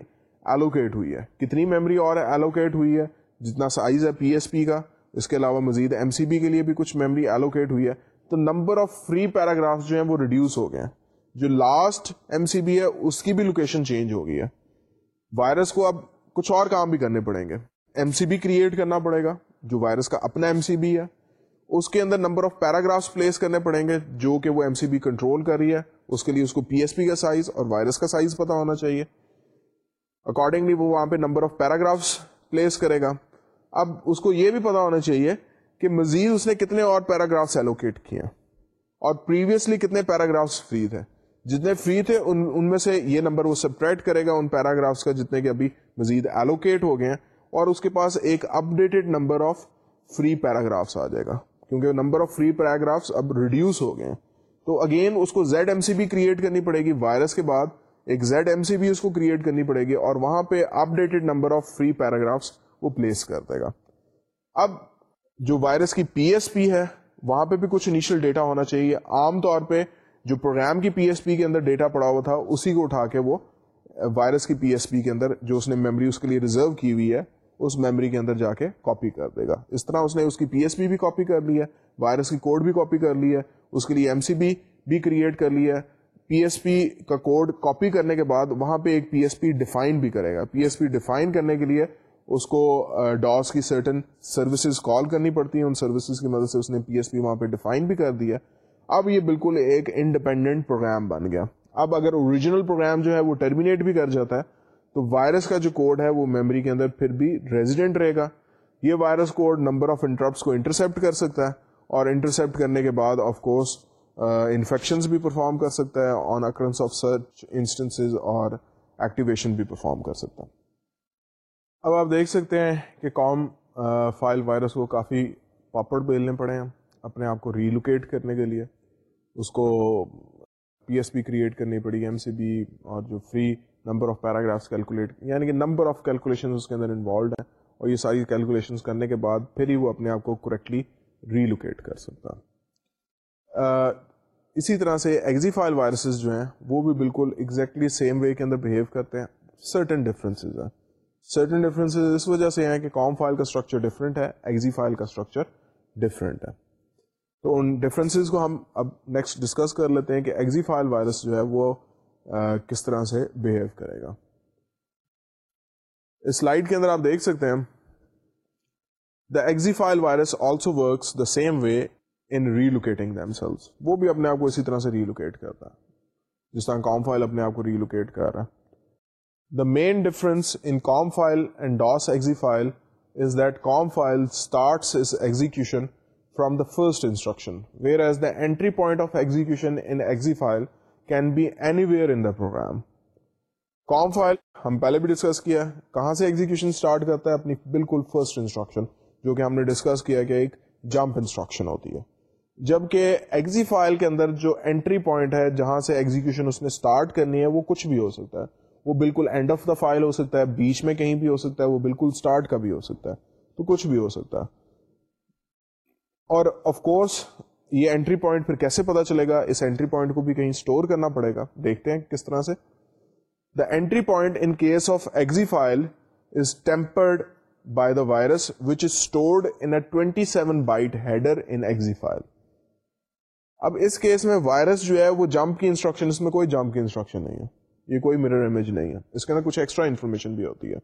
ایلوکیٹ ہوئی ہے۔ کتنی میموری اور ایلوکیٹ ہوئی ہے؟ جتنا سائز ہے پی ایس پی کا۔ اس کے علاوہ مزید ایم سی بی کے لیے بھی کچھ میموری ایلوکیٹ ہوئی ہے، تو نمبر آف فری پیراگراف جو ہیں وہ ریڈیوس ہو گئے ہیں۔ جو لاسٹ ایم سی بی ہے، اس کی بھی لوکیشن چینج ہو گئی ہے۔ وائرس کو اب کچھ اور کام بھی کرنے پڑیں گے۔ ایم سی بی کریٹ کرنا پڑے گا، جو وائرس کا اپنا ایم سی بی ہے، اس کے اندر نمبر آف پیراگرافس پلیس کرنے پڑیں گے، جو کہ وہ ایم سی بی کنٹرول کر رہی ہے۔ اس کے لیے اس کو پی ایس پی کا سائز اور وائرس کا سائز پتا ہونا چاہیے۔ اکارڈنگلی وہ وہاں پہ نمبر آف پیراگرافس پلیس کرے گا۔ اب اس کو یہ بھی پتا ہونا چاہیے کہ مزید اس نے کتنے اور پیراگرافس ایلوکیٹ کیے اور پریویسلی کتنے پیراگرافس فری تھے۔ جتنے فری تھے، ان ان میں سے یہ نمبر وہ سپریٹ کرے گا ان پیراگرافس کا جتنے کہ ابھی مزید ایلوکیٹ ہو گئے ہیں۔ اور اس کے پاس ایک updated number of free paragraphs آ جائے گا۔ کیونکہ نمبر آف فری پیراگرافس اب ریڈیوس ہو گئے ہیں۔ تو اگین اس کو Z M C B create کرنی پڑے گی۔ وائرس کے بعد ایک زیڈ ایم سی بی اس کو کریٹ کرنی پڑے گی۔ اور وہاں پہ updated number of free paragraphs وہ پلیس کر دے گا۔ اب جو وائرس کی پی ایس پی ہے، وہاں پہ بھی کچھ انیشل ڈیٹا ہونا چاہیے۔ عام طور پہ جو پروگرام کی پی ایس پی کے اندر ڈیٹا پڑا ہوا تھا، اسی کو اٹھا کے وہ وائرس کی پی ایس پی کے اندر جو اس نے میموری اس کے لیے ریزرو کی ہوئی ہے، اس میموری کے اندر جا کے کاپی کر دے گا۔ اس طرح اس نے اس کی پی ایس پی بھی کاپی کر لی ہے وائرس کی کوڈ بھی کاپی کر لی ہے، اس کے لیے ایم سی بی بھی کریٹ کر لی ہے۔ پی ایس پی کا کوڈ کاپی کرنے کے بعد وہاں پہ ایک پی ایس پی ڈیفائن بھی کرے گا۔ پی ایس پی ڈیفائن کرنے کے لیے اس کو ڈاس کی سرٹن سروسز کال کرنی پڑتی ہیں، ان سروسز کی مدد سے اس نے پی ایس پی وہاں پہ ڈیفائن بھی کر دیا۔ اب یہ بالکل ایک انڈیپینڈنٹ پروگرام بن گیا۔ اب اگر اوریجنل پروگرام جو ہے وہ ٹرمینیٹ بھی کر جاتا ہے، تو وائرس کا جو کوڈ ہے وہ میموری کے اندر پھر بھی ریزیڈنٹ رہے گا۔ یہ virus code number of interrupts کو انٹرسپٹ کر سکتا ہے اور انٹرسپٹ کرنے کے بعد آف کورس انفیکشنز بھی پرفارم کر سکتا ہے on occurrence of search instances اور ایکٹیویشن بھی پرفارم کر سکتا ہے۔ اب آپ دیکھ سکتے ہیں کہ کام فائل وائرس کو کافی پاپڑ بیلنے پڑے ہیں اپنے آپ کو ریلوکیٹ کرنے کے لیے۔ اس کو پی ایس پی کریٹ کرنی پڑی ایم سی بی اور جو free number of paragraphs calculate یعنی کہ نمبر آف کیلکولیشن اس کے اندر انوالوڈ ہیں اور یہ ساری کیلکولیشن کرنے کے بعد پھر ہی وہ اپنے آپ کو کریکٹلی ریلوکیٹ کر سکتا۔ اسی طرح سے ایگزی فائل وائرسز جو ہیں وہ بھی بالکل ایگزیکٹلی سیم وے کے اندر بہیو کرتے ہیں سرٹن ڈفرینسز ہیں۔ سرٹن ڈفرینسز اس وجہ سے ہیں کہ کام فائل کا اسٹرکچر ڈفرینٹ ہے ایگزی فائل کا اسٹرکچر ڈفرینٹ ہے تو ان ڈفرینسز کو ہم اب نیکسٹ ڈسکس کر لیتے ہیں کہ ایگزی فائل وائرس جو ہے وہ کس طرح سے بہیو کرے گا۔ اس سلائڈ کے اندر آپ دیکھ سکتے ہیں the EXE file virus also works the same way in relocating themselves وہ بھی اپنے آپ کو اسی طرح سے ریلوکیٹ کرتا ہے۔ جس طرح کام فائل اپنے آپ کو ریلوکیٹ کر رہا ہے۔ The main difference in COM file and DOS EXE file is that COM file starts its execution from the first instruction whereas the entry point of execution in EXE file can be anywhere in the program COM file ہم پہلے بھی discuss کیا کہاں سے execution start کرتا ہے؟ اپنی بالکل فرسٹ انسٹرکشن جو کہ ہم نے ڈسکس کیا کہ ایک جمپ انسٹرکشن ہوتی ہے۔ جبکہ ایگزی فائل کے اندر جو انٹری پوائنٹ ہے، جہاں سے ایگزیکشن اس نے اسٹارٹ کرنی ہے، وہ کچھ بھی ہو سکتا ہے۔ وہ بالکل اینڈ آف دا فائل ہو سکتا ہے، بیچ میں کہیں بھی ہو سکتا ہے، وہ بالکل اسٹارٹ کا بھی ہو سکتا ہے، تو کچھ بھی ہو سکتا ہے۔ اور آف کورس یہ انٹری پوائنٹ پھر کیسے پتا چلے گا؟ اس انٹری پوائنٹ کو بھی کہیں اسٹور کرنا پڑے گا۔ دیکھتے ہیں کس طرح سے۔ The entry point in case of EXE file is tampered by the virus which is stored in twenty seven byte header in EXE file اب اس کیس میں وائرس جو ہے، وہ جمپ کی انسٹرکشن اس میں کوئی جمپ کی انسٹرکشن نہیں ہے۔ یہ کوئی مرر امیج نہیں ہے۔ اس کے اندر کچھ ایکسٹرا انفارمیشن بھی ہوتی ہے۔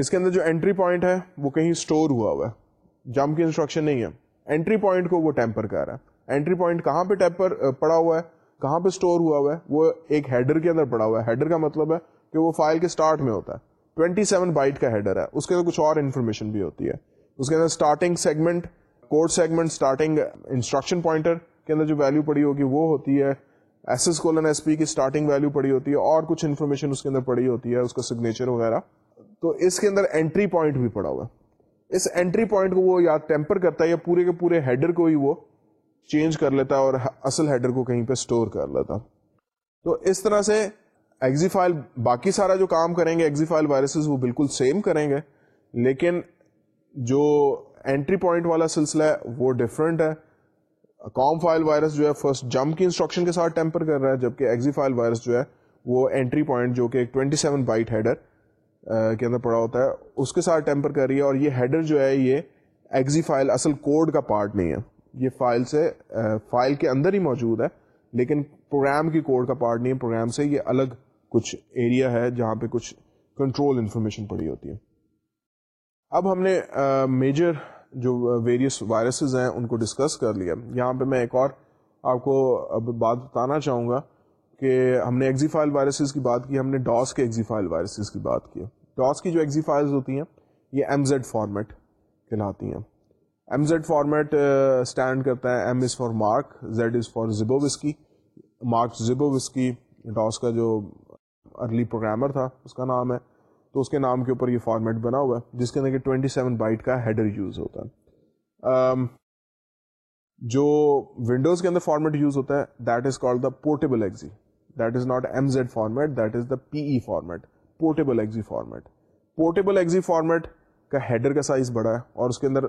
اس کے اندر جو انٹری پوائنٹ ہے، وہ کہیں اسٹور ہوا ہوا ہے۔ جمپ کی انسٹرکشن نہیں ہے۔ انٹری پوائنٹ کو وہ ٹیمپر کر رہا ہے۔ انٹری پوائنٹ کہاں پہ ٹیمپر پڑا ہوا ہے؟ کہاں پہ اسٹور ہوا ہوا ہے؟ وہ ایک ہیڈر کے اندر پڑا ہوا ہے۔ ہیڈر کا مطلب ہے کہ وہ فائل کے اسٹارٹ میں ہوتا ہے۔ 27 بائٹ کا ہیڈر ہے۔ اس کے اندر کچھ اور انفارمیشن بھی ہوتی ہے۔ اس کے اندر starting segment code segment starting instruction pointer کے اندر جو ویلو پڑی ہوگی وہ ہوتی ہے۔ S S colon S P کی اسٹارٹنگ ویلو پڑی ہوتی ہے اور کچھ انفارمیشن اس کے اندر پڑی ہوتی ہے، اس کا سگنیچر وغیرہ۔ تو اس کے اندر انٹری پوائنٹ بھی پڑا ہوا ہے۔ اس انٹری پوائنٹ کو وہ یا ٹیمپر کرتا ہے یا پورے کے پورے ہیڈر کو ہی وہ چینج کر لیتا ہے اور اصل ہیڈر کو کہیں پہ اسٹور کر لیتا تو اس طرح سے ایگزی فائل باقی سارا جو کام کریں گے ایگزی فائل وائرسز وہ بالکل سیم کریں گے، لیکن جو انٹری پوائنٹ والا سلسلہ ہے وہ ڈفرینٹ ہے۔ کام فائل وائرس جو ہے فرسٹ جمپ کی انسٹرکشن کے ساتھ ٹیمپر کر رہا ہے، جبکہ ایگزی فائل وائرس جو ہے، وہ انٹری پوائنٹ جو کہ ایک 27 بائٹ ہیڈر کے اندر پڑا ہوتا ہے، اس کے ساتھ ٹیمپر کر رہی ہے اور یہ ہیڈر جو ہے، یہ ایگزی فائل اصل کوڈ کا پارٹ نہیں ہے۔ یہ فائل سے فائل کے اندر ہی موجود ہے، لیکن پروگرام کی کوڈ کا پارٹ نہیں ہے۔ پروگرام سے یہ الگ کچھ ایریا ہے جہاں پہ کچھ کنٹرول انفارمیشن پڑی ہوتی ہے۔ اب ہم نے میجر جو ویریس وائرسز ہیں، ان کو ڈسکس کر لیا۔ یہاں پہ میں ایک اور آپ کو اب بات بتانا چاہوں گا کہ ہم نے ایگزی فائل وائرسز کی بات کی، ہم نے ڈاس کے ایگزی فائل وائرسز کی بات کی۔ ڈاس کی جو ایگزی فائلز ہوتی ہیں، یہ ایم زیڈ فارمیٹ کہلاتی ہیں۔ ایم زیڈ فارمیٹ اسٹینڈ کرتا ہے۔ M is for Mark Z is for Zbikowski Mark Zbikowski DOS کا جو ارلی پروگرامر تھا، اس کا نام ہے۔ تو اس کے نام کے اوپر یہ فارمیٹ بنا ہوا ہے جس کے اندر کہ ٹوینٹی سیون بائٹ کا ہیڈر یوز ہوتا ہے۔ um, جو ونڈوز کے اندر فارمیٹ یوز ہوتا ہے that is call the portable EXE that is not M Z format that is the P E format portable EXE format portable EXE format کا header کا size بڑا ہے اور اس کے اندر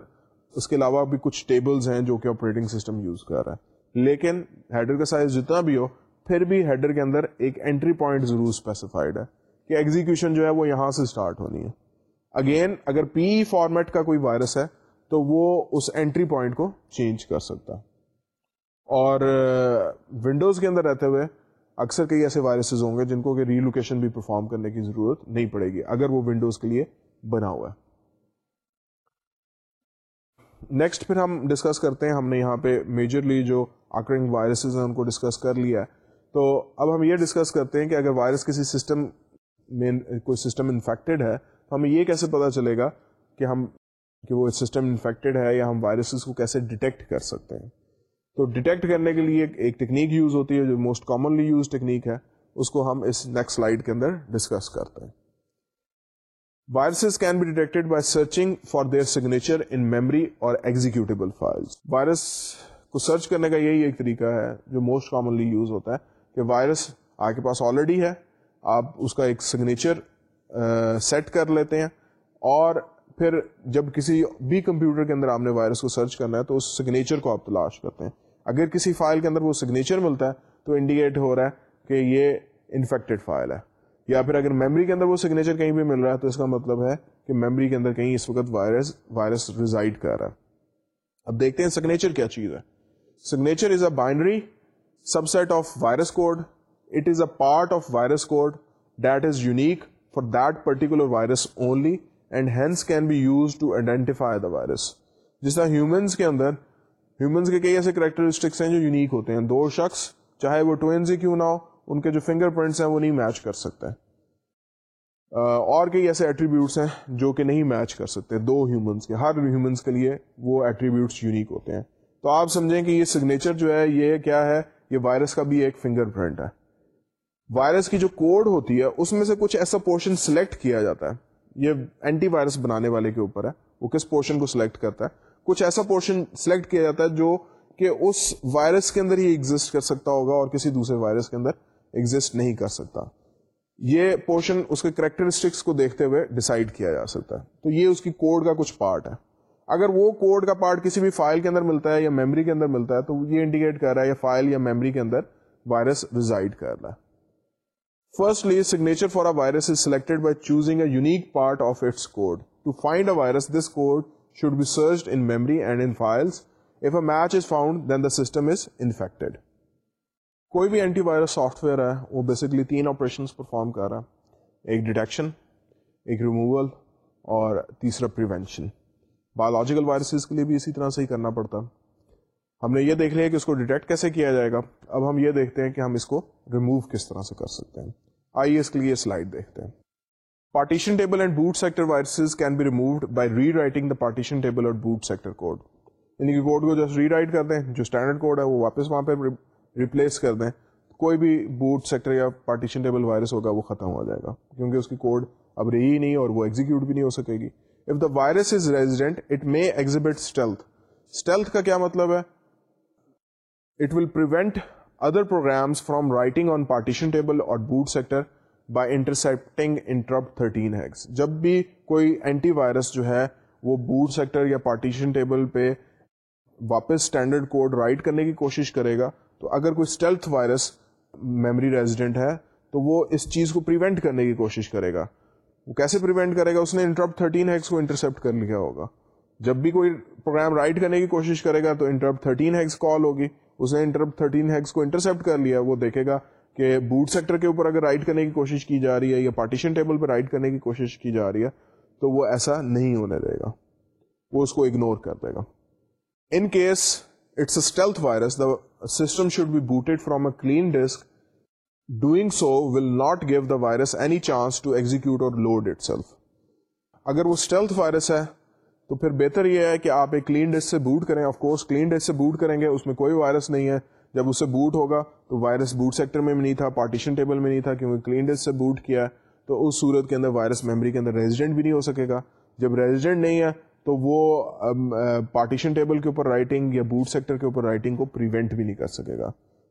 اس کے علاوہ بھی کچھ ٹیبلز ہیں جو کہ آپریٹنگ سسٹم یوز کر رہا ہے۔ لیکن ہیڈر کا سائز جتنا بھی ہو پھر بھی ہیڈر کے اندر ایک انٹری پوائنٹ ضرور اسپیسیفائڈ ہے۔ کہ ایگزیکشن جو ہے وہ یہاں سے اسٹارٹ ہونی ہے۔ اگین اگر پی فارمیٹ کا کوئی وائرس ہے تو وہ اس انٹری پوائنٹ کو چینج کر سکتا۔ اور uh, ونڈوز کے اندر رہتے ہوئے اکثر کئی ایسے وائرسز ہوں گے جن کو کہ ریلوکیشن بھی پرفارم کرنے کی ضرورت نہیں پڑے گی اگر وہ ونڈوز کے لیے بنا ہوا ہے۔ نیکسٹ پھر ہم ڈسکس کرتے ہیں، ہم نے یہاں پہ میجرلی جو آکرنگ وائرسز ہیں ان کو ڈسکس کر لیا ہے۔ تو اب ہم یہ ڈسکس کرتے ہیں کہ اگر وائرس کسی سسٹم میں eh, کوئی سسٹم انفیکٹڈ ہے، تو ہمیں یہ کیسے پتا چلے گا کہ ہم، کہ وہ سسٹم انفیکٹڈ ہے یا ہم وائرسز کو کیسے ڈیٹیکٹ کر سکتے ہیں؟ تو ڈیٹیکٹ کرنے کے لیے ایک ٹیکنیک یوز ہوتی ہے جو موسٹ کامنلی یوز ٹیکنیک ہے، اس کو ہم اس نیکسٹ سلائڈ کے اندر ڈسکس کرتے ہیں۔ Viruses can be detected by searching for their signature in memory اور ایگزیکیوٹیبل فائلس وائرس کو سرچ کرنے کا یہی ایک طریقہ ہے جو موسٹ کامنلی یوز ہوتا ہے، کہ وائرس آپ کے پاس آلریڈی ہے آپ اس کا ایک سگنیچر سیٹ کر لیتے ہیں اور پھر جب کسی بھی کمپیوٹر کے اندر آپ نے وائرس کو سرچ کرنا ہے تو اس سگنیچر کو آپ تلاش کرتے ہیں۔ اگر کسی فائل کے اندر وہ سگنیچر ملتا ہے تو انڈیکیٹ ہو رہا ہے کہ یہ انفیکٹڈ فائل ہے۔ یا پھر اگر میموری کے اندر وہ سگنیچر کہیں بھی مل رہا ہے تو اس کا مطلب ہے کہ میموری کے اندر کہیں اس وقت وائرس وائرس ریزائڈ کر رہا ہے۔ اب دیکھتے ہیں سگنیچر کیا چیز ہے۔ Signature is a binary subset of virus code it is a part of virus code that is unique for that particular virus only and hence can be use to identify the virus جس طرح humans کے اندر humans کے کئی ایسے characteristics ہیں جو unique ہوتے ہیں. دو شخص، چاہے وہ ٹوینز ہی کیوں نہ ہو، ان کے جو فنگر پرنٹس ہیں وہ نہیں میچ کر سکتے. اور کئی ایسے ایٹریبیوٹس ہیں جو کہ نہیں میچ کر سکتے. دو ہیومنس کے، ہر ہیومنس کے لیے وہ ایٹریبیوٹس یونیک ہوتے ہیں. تو آپ سمجھیں کہ یہ سگنیچر جو ہے، یہ کیا ہے؟ یہ وائرس کا بھی ایک فنگر پرنٹ ہے. وائرس کی جو کوڈ ہوتی ہے، اس میں سے کچھ ایسا پورشن سلیکٹ کیا جاتا ہے۔ یہ اینٹی وائرس بنانے والے کے اوپر ہے۔ وہ کس پورشن کو سلیکٹ کرتا ہے؟ کچھ ایسا پورشن سلیکٹ کیا جاتا ہے جو کہ اس وائرس کے اندر ہی ایگزٹ کر سکتا ہوگا اور کسی دوسرے وائرس کے اندر ایگزٹ نہیں کر سکتا۔ یہ پورشن اس کے کریکٹرسٹکس کو دیکھتے ہوئے ڈسائڈ کیا جا سکتا ہے۔ تو یہ اس کی کوڈ کا کچھ پارٹ ہے۔ اگر وہ کوڈ کا پارٹ کسی بھی فائل کے اندر ملتا ہے یا میموری کے اندر ملتا ہے، تو یہ انڈیکیٹ کر رہا ہے یا فائل یا میموری کے اندر وائرس ریزائڈ کر رہا ہے۔ Firstly signature for a virus is selected by choosing a unique part of its code to find a virus this code should be search in memory and in files if a match is found then the system is infected کوئی بھی anti virus soft where ہے وہ basically تین operation perform کر رہا ہے ایک detection ایک ریموول اور تیسرا پریونشن بایولوجیکل وائرسز کے لیے بھی اسی طرح سے ہی کرنا پڑتا ہم نے یہ دیکھ لیا کہ اس کو ڈیٹیکٹ کیسے کیا جائے گا۔ اب ہم یہ دیکھتے ہیں کہ ہم اس کو ریموو کس طرح سے کر سکتے ہیں۔ آئیے اس کے لیے سلائڈ دیکھتے ہیں۔ Partition table and boot sector viruses can be removed by rewriting the partition table اور بوٹ سیکٹر کوڈ یعنی کہ کوڈ کو جسٹ ری رائٹ کر دیں، جو اسٹینڈرڈ کوڈ ہے وہ واپس وہاں پہ ریپلیس کر دیں۔ کوئی بھی بوٹ سیکٹر یا پارٹیشن ٹیبل وائرس ہوگا وہ ختم ہو جائے گا، کیونکہ اس کی کوڈ اب رہی ہی نہیں اور وہ ایگزیکیوٹ بھی نہیں ہو سکے گی۔ If the virus is resident it may exhibit stealth stealth کا کیا مطلب ہے؟ It will prevent other programs from writing on partition table اور boot sector by intercepting interrupt thirteen hex جب بھی کوئی اینٹی وائرس جو ہے وہ بوٹ سیکٹر یا پارٹیشن ٹیبل پہ واپس اسٹینڈرڈ کوڈ رائٹ کرنے کی کوشش کرے گا، تو اگر کوئی اسٹیلتھ وائرس میموری ریزیڈنٹ ہے، تو وہ اس چیز کو پریونٹ کرنے کی کوشش کرے گا۔ وہ کیسے پریونٹ کرے گا؟ اس نے انٹرپٹ تھرٹین ہیکس کو انٹرسپٹ کر لیا ہوگا۔ جب بھی کوئی پروگرام رائٹ کرنے کی کوشش کرے گا، تو انٹرپٹ تھرٹین ہیکس کال ہوگی۔ اس نے انٹرپٹ تھرٹین ہیکس کو انٹرسپٹ کر لیا، وہ دیکھے گا کہ بوٹ سیکٹر کے اوپر اگر رائٹ کرنے کی کوشش کی جا رہی ہے یا پارٹیشن ٹیبل پہ رائٹ کرنے کی کوشش کی جا رہی ہے، تو وہ ایسا نہیں ہونے دے گا۔ وہ اس کو اگنور کر دے گا۔ In case it's a stealth virus the system should be booted from a clean disk doing so will not give the virus any chance to execute اور لوڈ اٹ سیلف اگر وہ اسٹیلتھ وائرس ہے تو پھر بہتر یہ ہے کہ آپ ایک کلین ڈیس سے بوٹ کریں. آف کورس کلین ڈیس سے بوٹ کریں گے. اس میں کوئی وائرس نہیں ہے. جب اسے بوٹ ہوگا، تو وائرس بوٹ سیکٹر میں بھی نہیں تھا پارٹیشن ٹیبل میں نہیں تھا، کیونکہ کلین ڈیس سے بوٹ کیا ہے، تو اس صورت کے اندر وائرس میموری کے اندر ریزیڈنٹ بھی نہیں ہو سکے گا. جب ریزیڈنٹ نہیں ہے، تو وہ پارٹیشن ٹیبل کے اوپر رائٹنگ یا بوٹ سیکٹر کے اوپر رائٹنگ کو پریونٹ بھی نہیں کر سکے گا.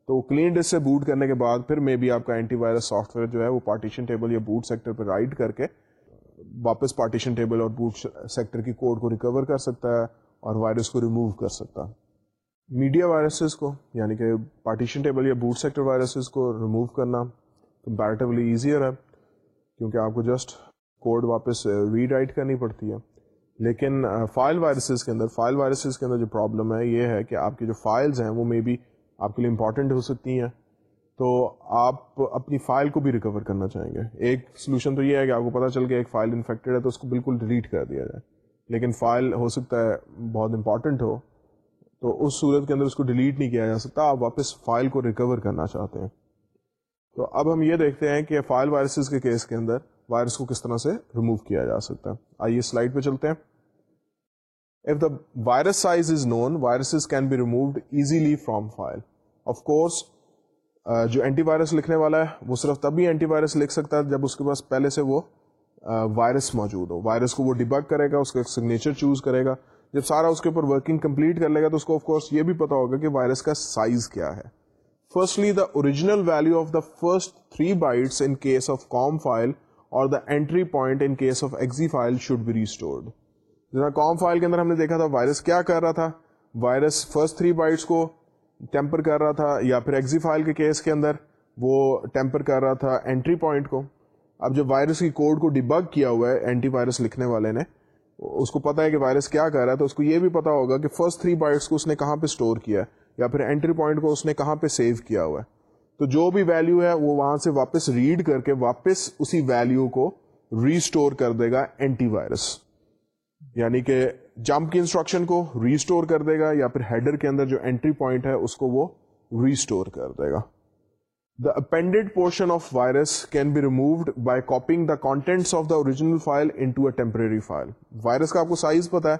تو کلین ڈس سے بوٹ کرنے کے بعد پھر مے بی آپ کا اینٹی وائرس سافٹ ویئر جو ہے وہ پارٹیشن ٹیبل یا بوٹ سیکٹر پہ رائٹ کر کے واپس پارٹیشن ٹیبل اور بوٹ سیکٹر کی کوڈ کو ریکور کر سکتا ہے اور وائرس کو ریموو کر سکتا ہے۔ میڈیا وائرسز کو یعنی کہ پارٹیشن ٹیبل یا بوٹ سیکٹر وائرسز کو ریموو کرنا کمپیریٹیولی ایزیئر ہے، کیونکہ آپ کو جسٹ کوڈ واپس ری رائٹ کرنی پڑتی ہے۔ لیکن فائل وائرسز کے اندر، فائل وائرسز کے اندر جو پرابلم ہے یہ ہے کہ آپ کی جو فائلز ہیں وہ مے بی آپ کے لیے امپورٹنٹ ہو سکتی ہیں۔ تو آپ اپنی فائل کو بھی ریکور کرنا چاہیں گے۔ ایک سولوشن تو یہ ہے کہ آپ کو پتا چل گیا ایک فائل انفیکٹڈ ہے تو اس کو بالکل ڈیلیٹ کر دیا جائے۔ لیکن فائل ہو سکتا ہے بہت امپورٹنٹ ہو تو اس صورت کے اندر اس کو ڈیلیٹ نہیں کیا جا سکتا آپ واپس فائل کو ریکور کرنا چاہتے ہیں۔ تو اب ہم یہ دیکھتے ہیں کہ فائل وائرسز کے کیس کے اندر وائرس کو کس طرح سے ریموو کیا جا سکتا ہے۔ آئیے سلائڈ پہ چلتے ہیں۔ If the virus size is known, viruses can be removed easily from file. Of course, جو اینٹی وائرس لکھنے والا ہے، وہ صرف تبھی اینٹی وائرس لکھ سکتا ہے جب اس کے پاس پہلے سے وہ وائرس موجود ہو۔ وائرس کو وہ ڈیبک کرے گا، اس کا سگنیچر چوز کرے گا۔ جب سارا اس کے اوپر ورکنگ کمپلیٹ کر لے گا، تو اس کو آف کورس یہ بھی پتا ہوگا کہ وائرس کا سائز کیا ہے۔ Firstly the original value of the first three bytes in case of COM file اور the entry point in case of EXE file should be restored جیسا کام فائل کے اندر ہم نے دیکھا تھا وائرس کیا کر رہا تھا۔ وائرس فرسٹ تھری بائٹس کو ٹیمپر کر رہا تھا یا پھر ایگزی فائل کے کیس کے اندر وہ ٹیمپر کر رہا تھا انٹری پوائنٹ کو اب جب وائرس کی کوڈ کو ڈیبگ کیا ہوا ہے اینٹی وائرس لکھنے والے نے اس کو پتا ہے کہ وائرس کیا کر رہا ہے تو اس کو یہ بھی پتا ہوگا کہ فرسٹ تھری بائٹس کو اس نے کہاں پہ اسٹور کیا ہے یا پھر انٹری پوائنٹ کو اس نے کہاں پہ سیو کیا ہوا ہے تو جو بھی ویلو ہے وہ وہاں سے واپس ریڈ کر کے واپس اسی ویلو کو ریسٹور کر دے گا اینٹی وائرس یعنی کہ جمپ کی انسٹرکشن کو ریسٹور کر دے گا یا پھر ہیڈر کے اندر جو انٹری پوائنٹ ہے اس کو وہ ریسٹور کر دے گا۔ The appended portion of virus can be removed by copying the contents of the original file into a temporary file virus کا آپ کو سائز پتا ہے۔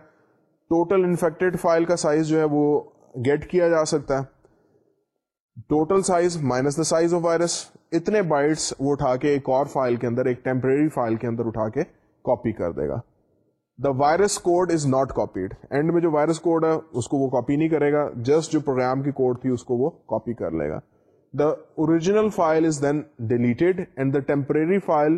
ٹوٹل انفیکٹڈ فائل کا سائز جو ہے وہ گیٹ کیا جا سکتا ہے۔ Total size minus the size of virus اتنے بائٹس وہ اٹھا کے ایک اور فائل کے اندر، ایک ٹیمپرری فائل کے اندر اٹھا کے کاپی کر دے گا۔ The virus code is not copied and میں جو وائرس کوڈ ہے، اس کو وہ کاپی نہیں کرے گا. جسٹ جو پروگرام کی کوڈ تھی، اس کو وہ کاپی کر لے گا. The original file is then deleted and the temporary file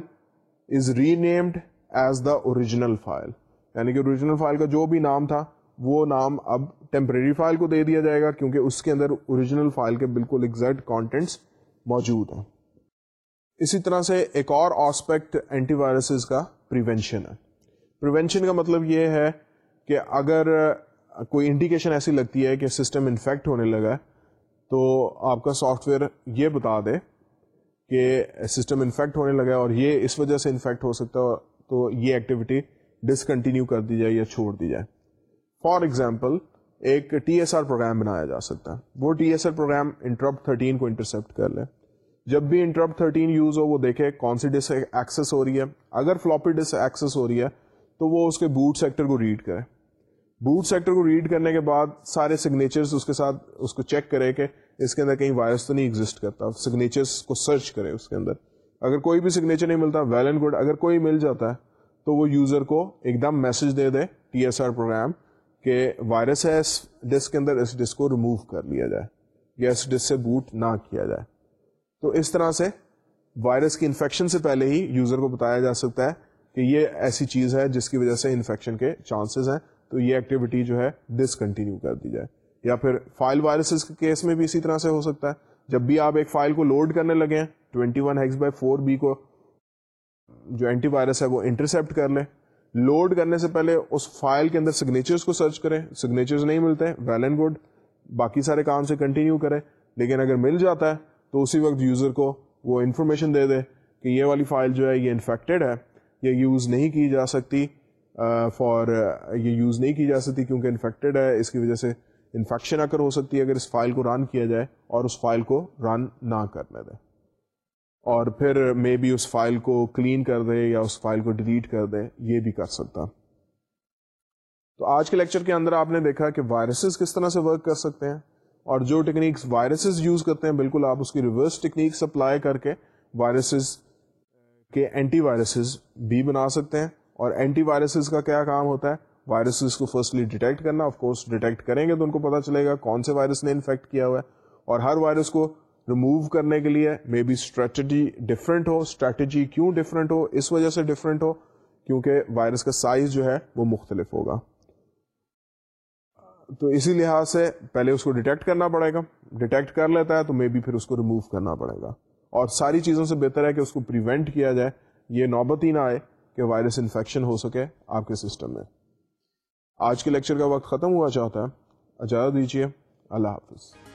is renamed as the original file یعنی کہ اوریجنل فائل کا جو بھی نام تھا، وہ نام اب ٹیمپرری فائل کو دے دیا جائے گا کیونکہ اس کے اندر اوریجنل فائل کے بالکل ایگزیکٹ کانٹینٹس موجود ہیں. اسی طرح سے ایک اور آسپیکٹ اینٹی وائرسز کا پریونشن ہے. پریونشن کا مطلب یہ ہے کہ اگر کوئی انڈیکیشن ایسی لگتی ہے کہ سسٹم انفیکٹ ہونے لگا تو آپ کا سافٹ ویئر یہ بتا دے کہ سسٹم انفیکٹ ہونے لگا اور یہ اس وجہ سے انفیکٹ ہو سکتا ہے، تو یہ ایکٹیویٹی ڈسکنٹینیو کر دی جائے یا چھوڑ دی جائے۔ فار ایگزامپل ایک ٹی ایس آر پروگرام بنایا جا سکتا ہے۔ وہ T S R program interrupt thirteen کو انٹرسپٹ کر لے۔ جب بھی انٹرپٹ تھرٹین یوز ہو، وہ دیکھے کون سی ڈس ایکسس ہو رہی ہے۔ اگر فلوپی ڈس ایکسس ہو رہی ہے تو وہ اس کے بوٹ سیکٹر کو ریڈ کرے بوٹ سیکٹر کو ریڈ کرنے کے بعد سارے سگنیچرز اس کے ساتھ اس کو چیک کرے کہ اس کے اندر کہیں وائرس تو نہیں ایگزٹ کرتا۔ سگنیچرز کو سرچ کرے اس کے اندر۔ اگر کوئی بھی سگنیچر نہیں ملتا ویل اینڈ گڈ اگر کوئی مل جاتا ہے، تو وہ یوزر کو ایک دم میسج دے دے ٹی ایس آر پروگرام کہ وائرس ہے، اس ڈسک کے اندر اس ڈسک کو ریموو کر لیا جائے یا اس ڈسک سے بوٹ نہ کیا جائے۔ تو اس طرح سے وائرس کی انفیکشن سے پہلے ہی یوزر کو بتایا جا سکتا ہے کہ یہ ایسی چیز ہے جس کی وجہ سے انفیکشن کے چانسز ہیں، تو یہ ایکٹیویٹی جو ہے ڈسکنٹینیو کر دی جائے۔ یا پھر فائل وائرسز کے کیس میں بھی اسی طرح سے ہو سکتا ہے۔ جب بھی آپ ایک فائل کو لوڈ کرنے لگے ہیں twenty one hex by four B کو جو اینٹی وائرس ہے وہ انٹرسپٹ کر لیں۔ لوڈ کرنے سے پہلے اس فائل کے اندر سگنیچرز کو سرچ کریں۔ سگنیچرز نہیں ملتے ویل اینڈ گڈ باقی سارے کام سے کنٹینیو کریں۔ لیکن اگر مل جاتا ہے، تو اسی وقت یوزر کو وہ انفارمیشن دے دے کہ یہ والی فائل جو ہے یہ انفیکٹڈ ہے۔ یہ یوز نہیں کی جا سکتی فار یہ یوز نہیں کی جا سکتی کیونکہ انفیکٹڈ ہے، اس کی وجہ سے انفیکشن اگر ہو سکتی ہے، اگر اس فائل کو رن کیا جائے اور اس فائل کو رن نہ کرنے دے۔ اور پھر مے بی اس فائل کو کلین کر دے یا اس فائل کو ڈیلیٹ کر دے، یہ بھی کر سکتا۔ تو آج کے لیکچر کے اندر آپ نے دیکھا کہ وائرسز کس طرح سے ورک کر سکتے ہیں۔ اور جو ٹیکنیکس وائرسز یوز کرتے ہیں، بالکل آپ اس کی ریورس ٹیکنیکس اپلائی کر کے وائرسز کہ اینٹی وائرسز بھی بنا سکتے ہیں اور اینٹی وائرسز کا کیا کام ہوتا ہے؟ وائرسز کو فرسٹلی ڈیٹیکٹ کرنا آف کورس ڈیٹیکٹ کریں گے تو ان کو پتا چلے گا کون سے وائرس نے انفیکٹ کیا ہوا ہے۔ اور ہر وائرس کو ریموو کرنے کے لیے مے بی اسٹریٹجی ڈفرینٹ ہو اسٹریٹجی کیوں ڈفرینٹ ہو؟ اس وجہ سے ڈفرینٹ ہو، کیونکہ وائرس کا سائز جو ہے وہ مختلف ہوگا۔ تو اسی لحاظ سے پہلے اس کو ڈیٹیکٹ کرنا پڑے گا۔ ڈیٹیکٹ کر لیتا ہے تو مے بی پھر اس کو ریموو کرنا پڑے گا۔ اور ساری چیزوں سے بہتر ہے کہ اس کو پریونٹ کیا جائے، یہ نوبت ہی نہ آئے کہ وائرس انفیکشن ہو سکے آپ کے سسٹم میں۔ آج کے لیکچر کا وقت ختم ہوا چاہتا ہے اجازت دیجیے اللہ حافظ۔